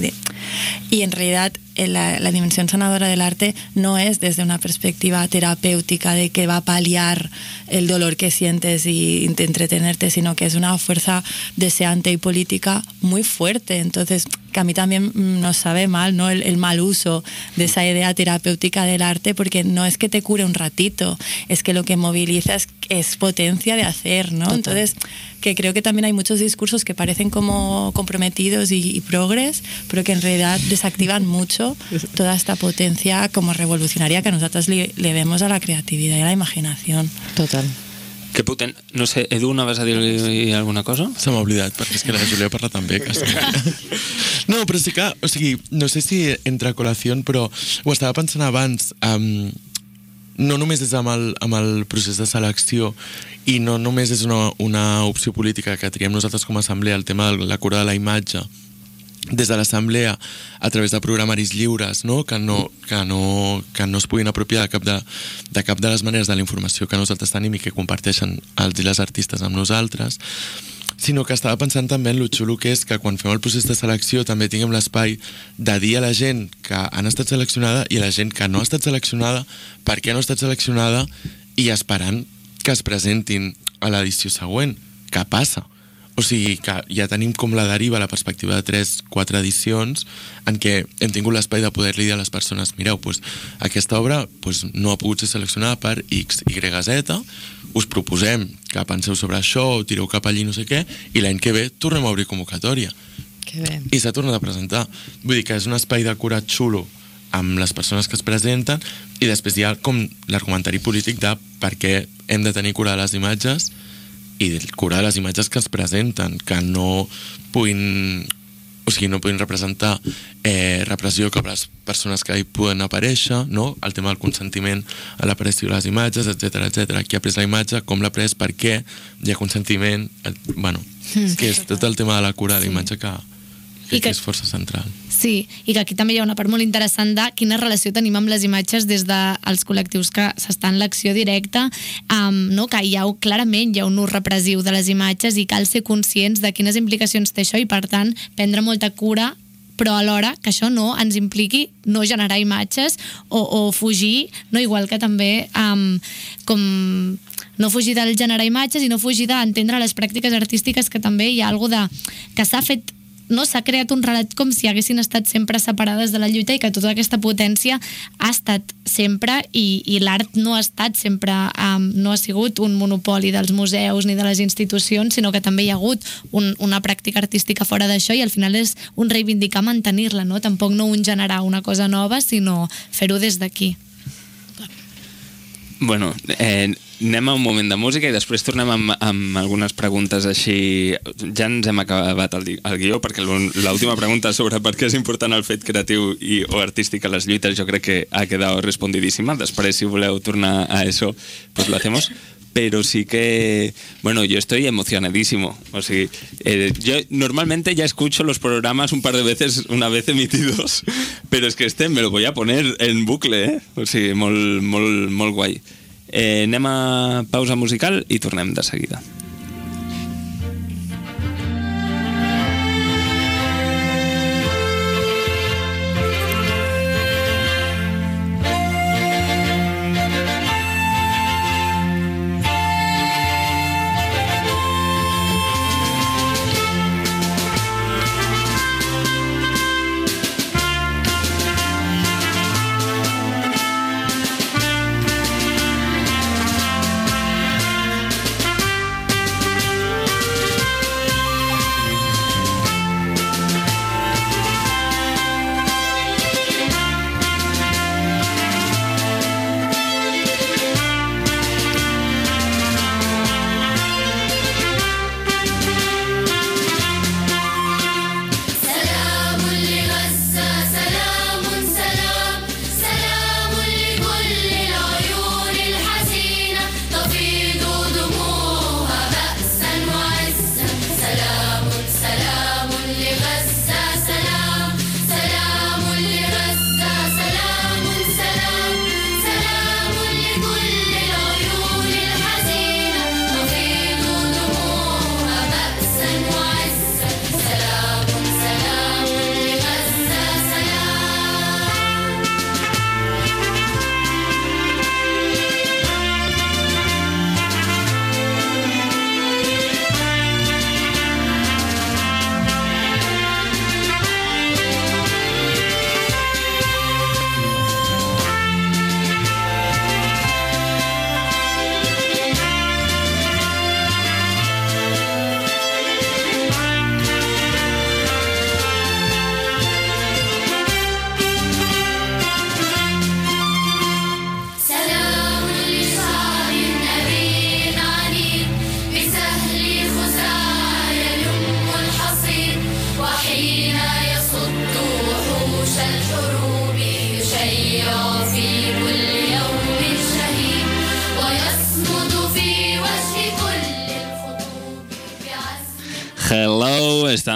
Y en realidad la, la dimensión sanadora del arte no es desde una perspectiva terapéutica de que va a paliar el dolor que sientes y entretenerte, sino que es una fuerza deseante y política muy fuerte. Entonces, que a mí también mm, nos sabe mal ¿no? el, el mal uso de esa idea terapéutica del arte, porque no es que te cure un ratito, es que lo que moviliza es, es potencia de hacer, ¿no? Entonces, que creo que también hay muchos discursos que parecen como comprometidos y, y progres, pero que en realidad desactivan mucho toda esta potencia como revolucionaria que nosotros le, le vemos a la creatividad y a la imaginación. Total. Que potent. No sé, Edu, no vas a dir alguna cosa? Se m'ha oblidat, perquè és que la Júlia parla tan bé. No, però sí que, o sigui, no sé si entra a col·lació, però ho estava pensant abans, um, no només és amb el, amb el procés de selecció i no només és una, una opció política que triem nosaltres com a assemblea, el tema de la cura de la imatge, des de l'assemblea a través de programaris lliures no? Que, no, que, no, que no es puguin apropiar de cap de, de cap de les maneres de la informació que nosaltres tenim i que comparteixen els i les artistes amb nosaltres sinó que estava pensant també en lo xulo que és que quan fem el procés de selecció també tinguem l'espai de dir a la gent que han estat seleccionada i a la gent que no ha estat seleccionada per què no ha estat seleccionada i esperant que es presentin a l'edició següent. Què passa? O sigui que ja tenim com la deriva, la perspectiva de 3-4 edicions, en què hem tingut l'espai de poder-li dir a les persones mireu, doncs, aquesta obra doncs, no ha pogut ser seleccionada per X, Y, Z, us proposem que penseu sobre això, o tireu cap allí, no sé què, i l'any que ve tornem a obrir convocatòria. Que bé. I s'ha tornat a presentar. Vull dir que és un espai de cura xulo amb les persones que es presenten i després hi ha com l'argumentari polític de per què hem de tenir cura de les imatges i de curar les imatges que es presenten, que no puguin o sigui, no puguin representar eh, repressió cap a les persones que hi poden aparèixer, no? el tema del consentiment a l'aparició de les imatges, etc etc. Qui ha pres la imatge, com l'ha pres, per què hi ha consentiment, el, bueno, que és tot el tema de la cura de la imatge que, que- que és força central. Sí, i que aquí també hi ha una part molt interessant de quina relació tenim amb les imatges des dels col·lectius que s'estan en l'acció directa, um, no? que hi ha clarament hi ha un ús repressiu de les imatges i cal ser conscients de quines implicacions té això i per tant prendre molta cura però alhora que això no ens impliqui no generar imatges o, o fugir, no igual que també um, com no fugir del generar imatges i no fugir d'entendre les pràctiques artístiques que també hi ha alguna de, que s'ha fet no s'ha creat un relat com si haguessin estat sempre separades de la lluita i que tota aquesta potència ha estat sempre i, i l'art no ha estat sempre um, no ha sigut un monopoli dels museus ni de les institucions, sinó que també hi ha hagut un, una pràctica artística fora d'això i al final és un reivindicar mantenir-la, no? tampoc no un generar una cosa nova, sinó fer-ho des d'aquí. Bueno, eh, anem a un moment de música i després tornem amb, amb algunes preguntes així... Ja ens hem acabat el, el guió perquè l'última pregunta sobre per què és important el fet creatiu i, o artístic a les lluites jo crec que ha quedat respondidíssima. Després, si voleu tornar a eso, pues lo hacemos. Pero sí que, bueno, yo estoy emocionadísimo. O sea, eh, yo normalmente ya escucho los programas un par de veces, una vez emitidos, pero es que este me lo voy a poner en bucle, eh? O sigui, molt, molt, molt guai. Eh, anem a pausa musical i tornem de seguida.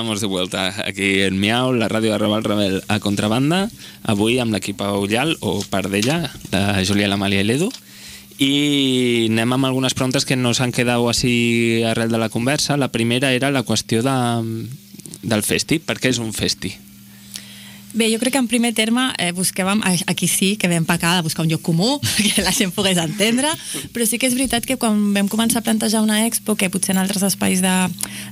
Estamos de vuelta aquí en Miau, la ràdio de Raval Rebel a Contrabanda, avui amb l'equip Ullal, o part d'ella, la Julia, l'Amàlia i l'Edu, i anem amb algunes preguntes que nos han quedat així arrel de la conversa. La primera era la qüestió de, del festi. Per què és un festi? Bé, jo crec que en primer terme eh, busquàvem, aquí sí que vam pecar de buscar un lloc comú, que la gent pogués entendre, però sí que és veritat que quan vam començar a plantejar una expo, que potser en altres espais de,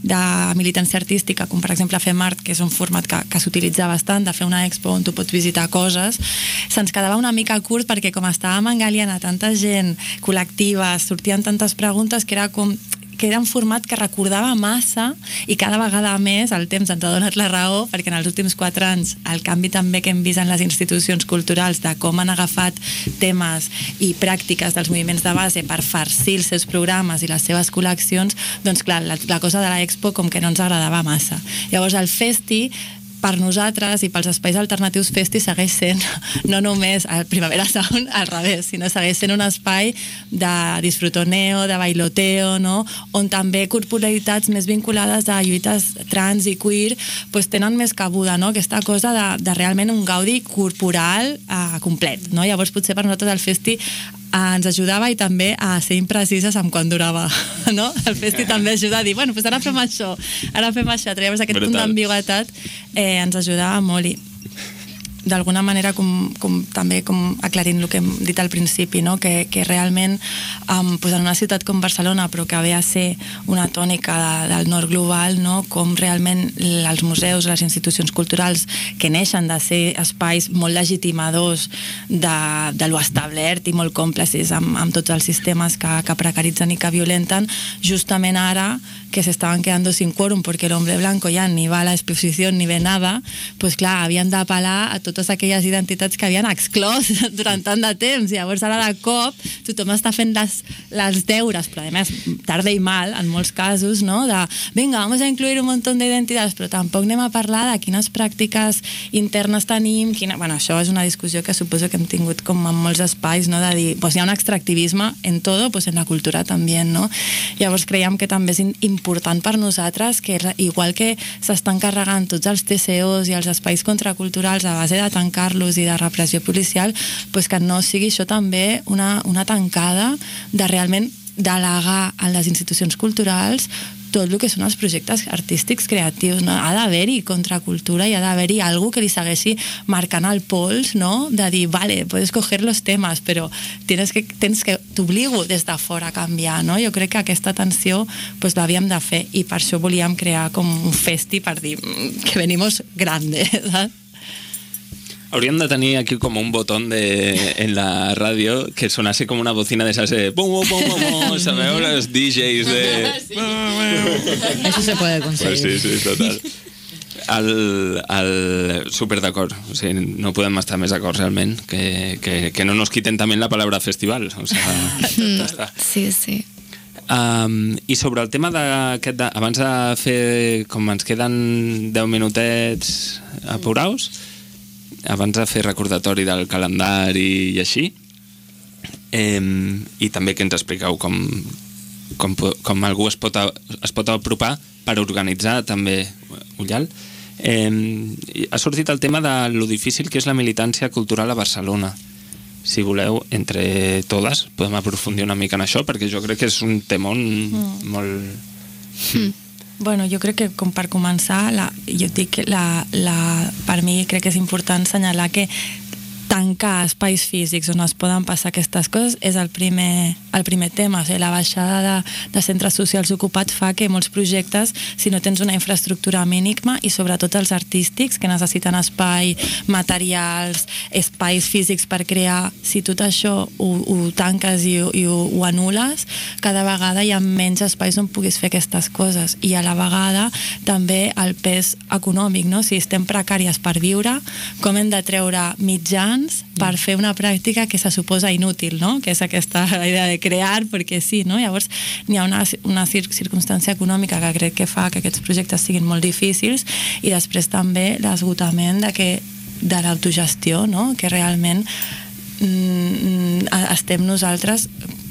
de militància artística, com per exemple Fem Art, que és un format que, que s'utilitza bastant, de fer una expo on tu pots visitar coses, se'ns quedava una mica curt perquè com estàvem engaliant a tanta gent col·lectiva, sortien tantes preguntes que era com que era un format que recordava massa i cada vegada més el temps ens ha donat la raó perquè en els últims quatre anys el canvi també que hem vist en les institucions culturals de com han agafat temes i pràctiques dels moviments de base per farcir els seus programes i les seves col·leccions, doncs clar, la, la cosa de l'expo com que no ens agradava massa. Llavors el Festi per nosaltres i pels espais alternatius Festi segueix sent no només el Primavera Sound al revés, sinó segueix sent un espai de disfrutoneo, de bailoteo, no? on també corporalitats més vinculades a lluites trans i queer pues, tenen més cabuda, no? aquesta cosa de, de realment un gaudi corporal eh, complet. No? Llavors potser per nosaltres el Festi ens ajudava i també a ser imprecises amb quan durava, no? El festi també ajuda a dir, bueno, doncs ara fem això, ara fem això, llavors aquest Brutal. punt d'ambigüetat eh, ens ajudava molt i d'alguna manera com, com, també com aclarint el que hem dit al principi no? que, que realment um, pues en una ciutat com Barcelona però que ve a ser una tònica de, del nord global no? com realment els museus, les institucions culturals que neixen de ser espais molt legitimadors de, de lo establert i molt còmplices amb, amb tots els sistemes que, que precaritzen i que violenten justament ara que se estaban quedando sin quórum porque el hombre blanco ya ni va a la ni ve nada, pues clar, havien d'apel·lar a totes aquelles identitats que havien exclòs durant tant de temps. Llavors ara de cop tothom està fent les, les deures, però a més tarda i mal en molts casos, no? de vinga, vamos a incluir un montón d'identitats, però tampoc anem a parlar de quines pràctiques internes tenim, quina... bueno, això és una discussió que suposo que hem tingut com en molts espais, no? de dir, pues hi ha un extractivisme en todo, pues en la cultura també, no? Llavors creiem que també és important per nosaltres que igual que s'estan carregant tots els TCOs i els espais contraculturals a base de tancar-los i de repressió policial, pues que no sigui això també una, una tancada de realment delegar a les institucions culturals tot el que són els projectes artístics creatius. No? Ha d'haver-hi contracultura i ha d'haver-hi algú que li segueixi marcant el pols, no? de dir, vale, puedes coger los temes, però tens que, tens que t'obligo des de fora a canviar. No? Jo crec que aquesta tensió pues, l'havíem de fer i per això volíem crear com un festi per dir mm, que venimos grande, saps? Habrían de tener aquí como un botón de, en la radio que sonase como una bocina de esas de bum, bum, bum, bum, bum, ¿sabeu? Los DJs de... Sí. Eso se puede conseguir. Pues sí, sí, total. El, el super d'acord o sigui, no podem estar més d'acord realment que, que, que no nos quiten també la paraula festival o sigui, ja està. Sí, sí. Um, I sobre el tema d'aquest... De, abans de fer... Com ens queden 10 minutets apuraus, abans de fer recordatori del calendari i així, eh, i també que ens expliqueu com, com, com algú es pot, es pot apropar per organitzar també Ullal. Eh, ha sortit el tema de lo difícil que és la militància cultural a Barcelona. Si voleu, entre totes, podem aprofundir una mica en això, perquè jo crec que és un temón mm. molt... Mm. Bueno, jo crec que com per començar, la, jo dic que la, la, per mi crec que és important assenyalar que tancar espais físics on es poden passar aquestes coses és el primer, el primer tema. O sigui, la baixada de, de centres socials ocupats fa que molts projectes, si no tens una infraestructura mínima i sobretot els artístics que necessiten espai, materials, espais físics per crear, si tot això ho, ho tanques i, i ho, ho anules, cada vegada hi ha menys espais on puguis fer aquestes coses. I a la vegada també el pes econòmic, no? Si estem precàries per viure, com hem de treure mitjans mitjans per fer una pràctica que se suposa inútil, no? que és aquesta idea de crear perquè sí. No? Llavors, hi ha una, una circumstància econòmica que crec que fa que aquests projectes siguin molt difícils i després també l'esgotament de, que, de l'autogestió, no? que realment mm, estem nosaltres mm,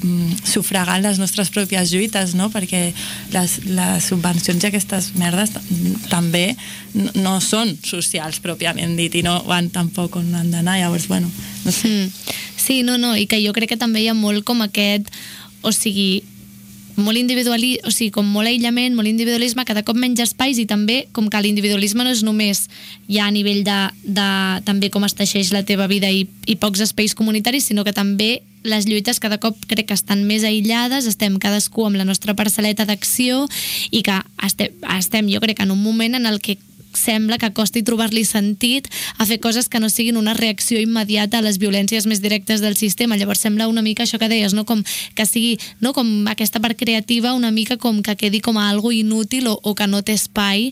sufragant les nostres pròpies lluites, no? perquè les, les subvencions i aquestes merdes mm, també no són socials pròpiament dit i no van tampoc on han d'anar, llavors, bueno, no sé. Mm. Sí, no, no, i que jo crec que també hi ha molt com aquest, o sigui, molt individuali, o sigui, com molt aïllament, molt individualisme, cada cop menys espais i també com que l'individualisme no és només ja a nivell de, de també com es teixeix la teva vida i, i pocs espais comunitaris, sinó que també les lluites cada cop crec que estan més aïllades, estem cadascú amb la nostra parcel·leta d'acció i que estem, estem, jo crec, en un moment en el que sembla que costi trobar-li sentit a fer coses que no siguin una reacció immediata a les violències més directes del sistema. Llavors sembla una mica això que deies, no? com que sigui no? com aquesta part creativa una mica com que quedi com a algo inútil o, o que no té espai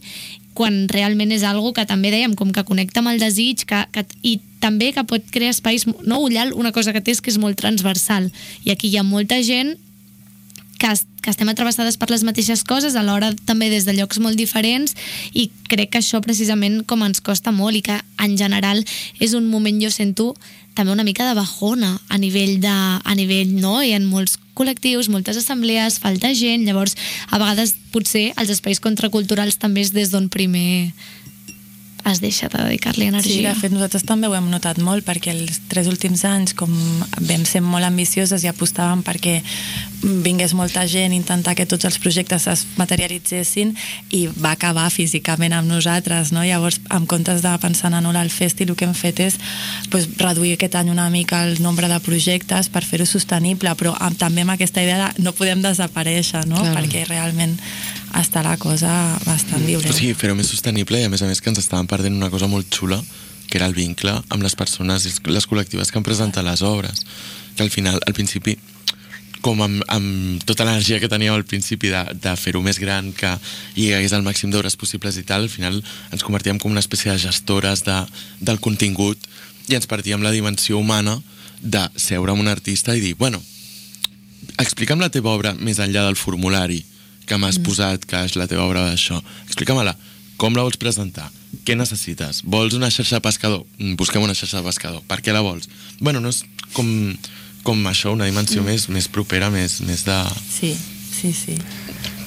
quan realment és algo que també dèiem, com que connecta amb el desig que, que, i també que pot crear espais... No, Ullal, una cosa que té és que és molt transversal i aquí hi ha molta gent que, que estem atravessades per les mateixes coses, alhora també des de llocs molt diferents i crec que això precisament com ens costa molt i que en general és un moment, jo sento, també una mica de bajona a nivell de, a nivell, no? Hi ha molts col·lectius, moltes assemblees, falta gent, llavors a vegades potser els espais contraculturals també és des d'on primer es deixa de dedicar-li energia. Sí, de fet nosaltres també ho hem notat molt perquè els tres últims anys com vam ser molt ambicioses i apostàvem perquè vingués molta gent, intentar que tots els projectes es materialitzessin i va acabar físicament amb nosaltres, no? Llavors, en comptes de pensar en anul·lar el festi, el que hem fet és pues, reduir aquest any una mica el nombre de projectes per fer-ho sostenible, però amb, també amb aquesta idea de no podem desaparèixer, no? Clar. Perquè realment està la cosa bastant violenta. O sigui, fer-ho més sostenible i a més a més que ens estàvem perdent una cosa molt xula que era el vincle amb les persones i les col·lectives que han presentat les obres que al final, al principi com amb, amb tota l'energia que teníem al principi de, de fer-ho més gran, que hi hagués el màxim d'hores possibles i tal, al final ens convertíem com una espècie de gestores de, del contingut i ens partíem la dimensió humana de seure amb un artista i dir, bueno, explica'm la teva obra més enllà del formulari que m'has mm. posat, que és la teva obra d'això. Explica'm-la. Com la vols presentar? Què necessites? Vols una xarxa de pescador? Mm, Busquem una xarxa de pescador. Per què la vols? Bueno, no és com, com això, una dimensió mm. més, més propera, més, més de... Sí, sí, sí.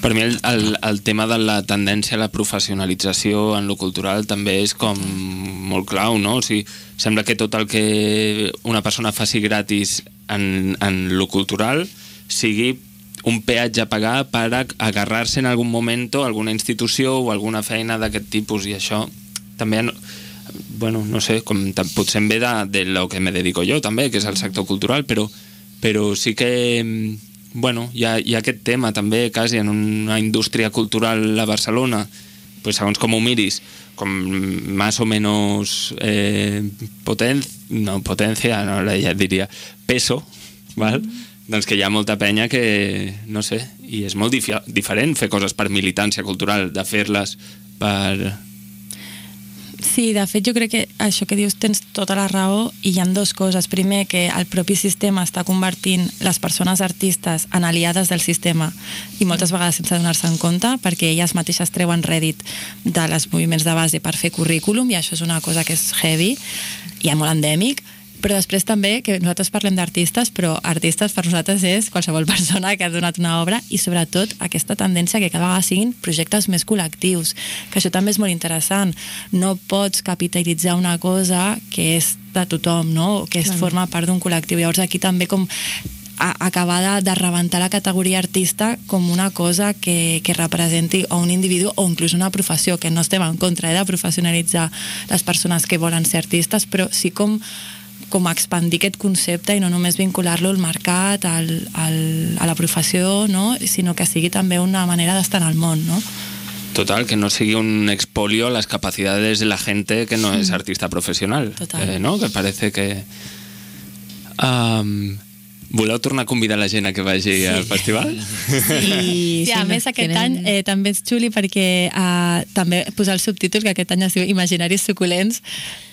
Per mi el, el, el tema de la tendència a la professionalització en lo cultural també és com molt clau, no? O sigui, sembla que tot el que una persona faci gratis en, en lo cultural sigui un peatge a pagar per agarrar-se en algun moment a alguna institució o alguna feina d'aquest tipus i això també no, bueno, no sé, com potser em ve de, de lo que me dedico jo també, que és el sector cultural, però, però sí que mm, bueno, hi ha, hi ha aquest tema també quasi en una indústria cultural a Barcelona pues segons com ho miris com más o menos eh, poten no, potencia, no, ja diria peso, val? doncs que hi ha molta penya que, no sé, i és molt difi diferent fer coses per militància cultural, de fer-les per... Sí, de fet jo crec que això que dius tens tota la raó i hi ha dues coses. Primer, que el propi sistema està convertint les persones artistes en aliades del sistema i moltes vegades sense donar-se en compte perquè elles mateixes treuen rèdit de les moviments de base per fer currículum i això és una cosa que és heavy i molt endèmic però després també, que nosaltres parlem d'artistes, però artistes per nosaltres és qualsevol persona que ha donat una obra i sobretot aquesta tendència que cada vegada siguin projectes més col·lectius, que això també és molt interessant. No pots capitalitzar una cosa que és de tothom, no? que es Clar. forma part d'un col·lectiu. Llavors aquí també com a, acabar de, de rebentar la categoria artista com una cosa que, que representi o un individu o inclús una professió, que no estem en contra eh, de professionalitzar les persones que volen ser artistes, però sí com com a expandir aquest concepte i no només vincular-lo al mercat, al, al, a la professió, no? sinó que sigui també una manera d'estar el món, no? Total, que no sigui un expolio a las capacidades de la gente que no es artista profesional. Total. Eh, no? Que parece que... Um, voleu tornar a convidar la gent a que vagi al festival? I, sí, a no, més aquest tenen- any eh, també és xuli perquè eh, també posar el subtítol que aquest any es diu Imaginaris suculents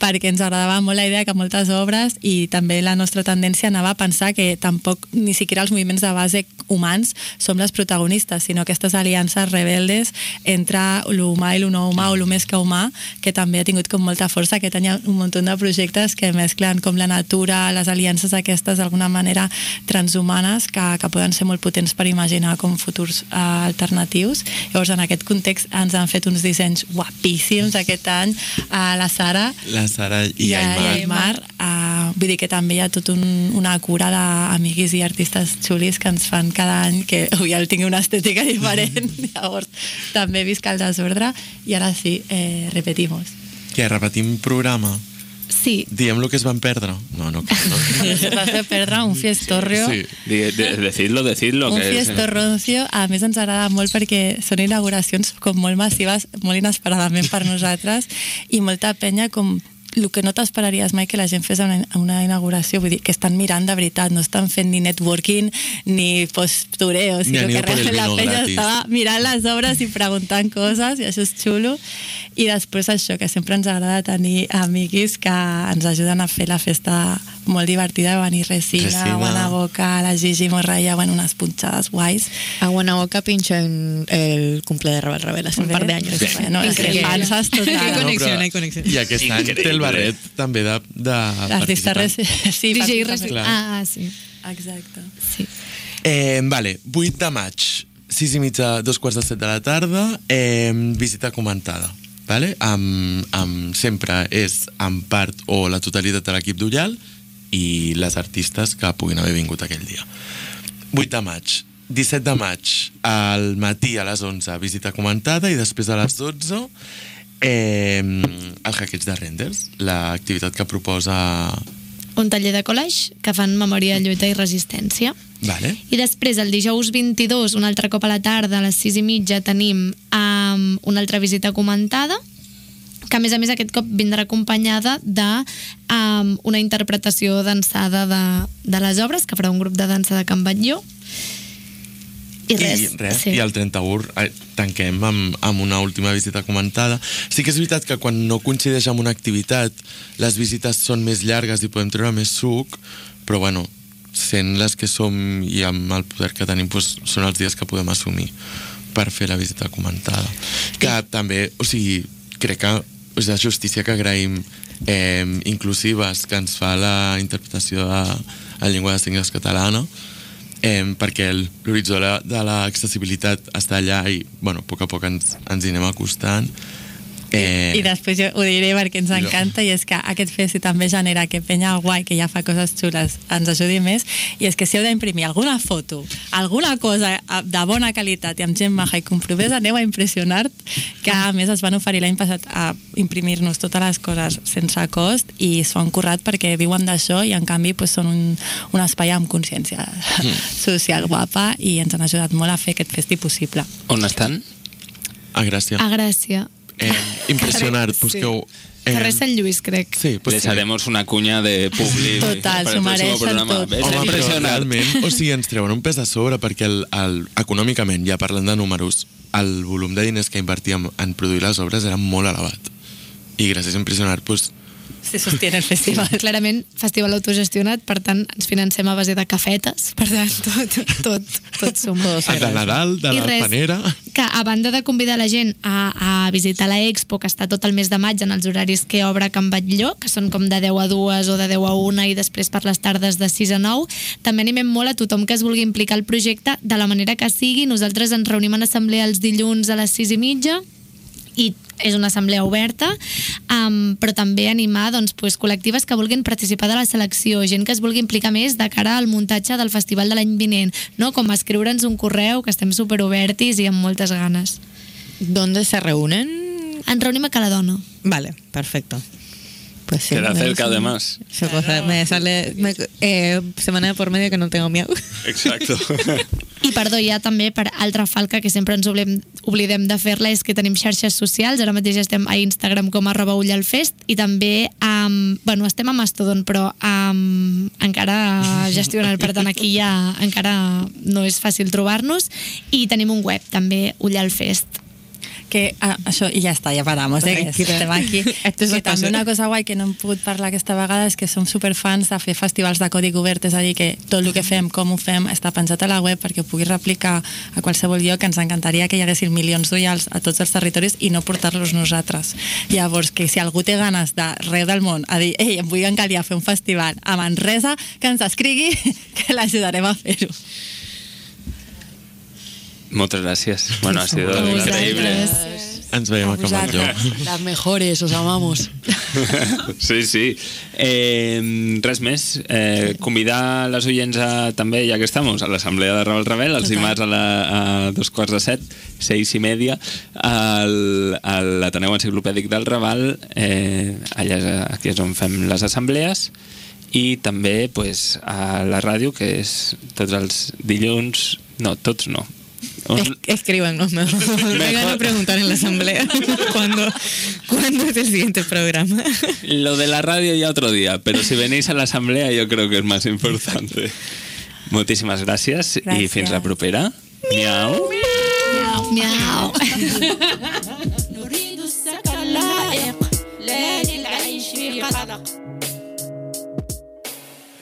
perquè ens agradava molt la idea que moltes obres i també la nostra tendència anava a pensar que tampoc ni siquiera els moviments de base humans som les protagonistes, sinó aquestes aliances rebeldes entre l'humà i no humà o lo més que humà, que també ha tingut com molta força. Aquest any hi ha un munt de projectes que mesclen com la natura, les aliances aquestes d'alguna manera transhumanes que, que poden ser molt potents per imaginar com futurs eh, alternatius. Llavors, en aquest context, ens han fet uns dissenys guapíssims aquest any a la Sara La Sara i, i a Aymar. Aymar. Uh, vull dir que també hi ha tot un, una cura d'amiguis i artistes xulis que ens fan cada any que ui, el tingui una estètica diferent. Llavors, també visc el desordre i ara sí, eh, repetimos. Què, repetim programa? Sí, Diem el que es van perdre? No, no. No. Se va fer perdre un fiestorrio. Sí. Di- de- Decidlo, decidlo. un que fiestorroncio, a més ens agrada molt perquè són inauguracions com molt massives, molt inesperadament per nosaltres i molta penya com el que no t'esperaries mai que la gent fes una, una inauguració, vull dir, que estan mirant de veritat, no estan fent ni networking ni postureo, sinó que realment la penya gratis. estava mirant les obres i preguntant coses i això és xulo i després això, que sempre ens agrada tenir amiguis que ens ajuden a fer la festa molt divertida, venir Resina, Resina. Guanaboca, la Gigi Morraia, bueno, unas punchadas guais. A Guanaboca pincho en el cumple de Rebel Rebel hace un par de años. Bueno, es que falsas total. Hay No, conexión, però- hay conexión. I aquest any té el barret també de, de Artista participant. resi... Sí, DJ participant. Resi... Clar. Ah, ah, sí. Exacte. sí. Eh, vale, 8 de maig, 6 i mitja, dos quarts de set de la tarda, eh, visita comentada. Vale? Amb, amb, sempre és en part o la totalitat de l'equip d'Ullal i les artistes que puguin haver vingut aquell dia. 8 de maig, 17 de maig, al matí a les 11, visita comentada i després a les 12 eh, el hackeig de renders, l'activitat que proposa... Un taller de collage que fan memòria, lluita i resistència. Vale? I després, el dijous 22, un altre cop a la tarda, a les 6 i mitja, tenim um, una altra visita comentada, que a més a més aquest cop vindrà acompanyada de um, una interpretació dansada de, de les obres que farà un grup de dansa de Can Batlló. I res. I, res, sí. i el 31 eh, tanquem amb, amb una última visita comentada. Sí que és veritat que quan no coincideix amb una activitat, les visites són més llargues i podem treure més suc, però bueno, sent les que som i amb el poder que tenim, doncs, són els dies que podem assumir per fer la visita comentada. Que també, o sigui, crec que és de justícia que agraïm eh, inclusives que ens fa la interpretació de la llengua de signes catalana, eh, perquè l'horitzó la- de l'accessibilitat està allà i, bueno, a poc a poc ens, ens hi anem acostant. Eh, I després jo ho diré perquè ens Jo. encanta i és que aquest festi també genera que penya guai que ja fa coses xules ens ajudi més i és que si heu d'imprimir alguna foto alguna cosa eh, de bona qualitat i amb gent maja i compromesa aneu a impressionar que a més es van oferir l'any passat a imprimir-nos totes les coses sense cost i s'ho han currat perquè viuen d'això i en canvi pues, són un, un espai amb consciència social guapa i ens han ajudat molt a fer aquest festi possible On estan? a Gràcia. A Gràcia. Eh, impressionat, Carrer- busqueu... Eh, Carrer Sant Lluís, crec. Sí, pues Les sí. haremos una cuña de publi. Total, para s'ho mereixen tot. Ves, Home, però realment, o sigui, ens treuen un pes a sobre perquè el, el, econòmicament, ja parlant de números, el volum de diners que invertíem en produir les obres era molt elevat. I gràcies a Impressionar, doncs, se sostiene el festival Clarament, festival autogestionat, per tant, ens financem a base de cafetes, per tant, tot, tot, tot suma. de Nadal, de la res, panera... que a banda de convidar la gent a, a visitar la Expo, que està tot el mes de maig en els horaris que obre Can Batlló, que són com de 10 a 2 o de 10 a 1 i després per les tardes de 6 a 9, també animem molt a tothom que es vulgui implicar al projecte de la manera que sigui. Nosaltres ens reunim en assemblea els dilluns a les 6 i mitja i és una assemblea oberta, um, però també animar doncs, pues, col·lectives que vulguin participar de la selecció, gent que es vulgui implicar més de cara al muntatge del festival de l'any vinent, no? com escriure'ns un correu, que estem superobertis i amb moltes ganes. ¿Dónde se reúnen? Ens reunim a Caladona. Vale, perfecto. Pues sí, Queda cerca, además. Esa cosa me sale me- eh, semana de por medio que no tengo miedo. Exacto. I perdó, ja també per altra falca que sempre ens oblidem, oblidem de fer-la és que tenim xarxes socials, ara mateix estem a Instagram com arroba ullalfest i també um, bueno, estem a Mastodon però um, encara gestionant, per tant aquí ja encara no és fàcil trobar-nos. I tenim un web també, Ullalfest que ah, això, i ja està, ja paramos, eh, que estem aquí. Que també una cosa guai que no hem pogut parlar aquesta vegada és que som superfans de fer festivals de codi obert, és a dir, que tot el que fem, com ho fem, està penjat a la web perquè ho puguis replicar a qualsevol lloc, que ens encantaria que hi haguessin milions d'ullals a tots els territoris i no portar-los nosaltres. Llavors, que si algú té ganes d'arreu del món a dir, ei, em vull encallar a fer un festival a Manresa, que ens escrigui, que l'ajudarem a fer-ho. Muchas gracias. Bueno, ha sido A vosaltres. increíble. Ens veiem a Camarlló. Las mejores, os amamos. Sí, sí. Eh, res més. Eh, convidar les oients a, també, ja que estem, a l'Assemblea de Raval Rebel, els dimarts a, la, a dos quarts de set, seis i media, al, a l'Ateneu Enciclopèdic del Raval, eh, allà és, aquí és on fem les assemblees, i també pues, a la ràdio, que és tots els dilluns... No, tots no. Es, escríbanos mejor. mejor. Vengan a preguntar en la asamblea cuándo, cuándo es el siguiente programa. Lo de la radio ya otro día, pero si venís a la asamblea yo creo que es más importante. Muchísimas gracias, gracias. y fins la propera. Miau. Miau. Miau.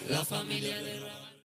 La familia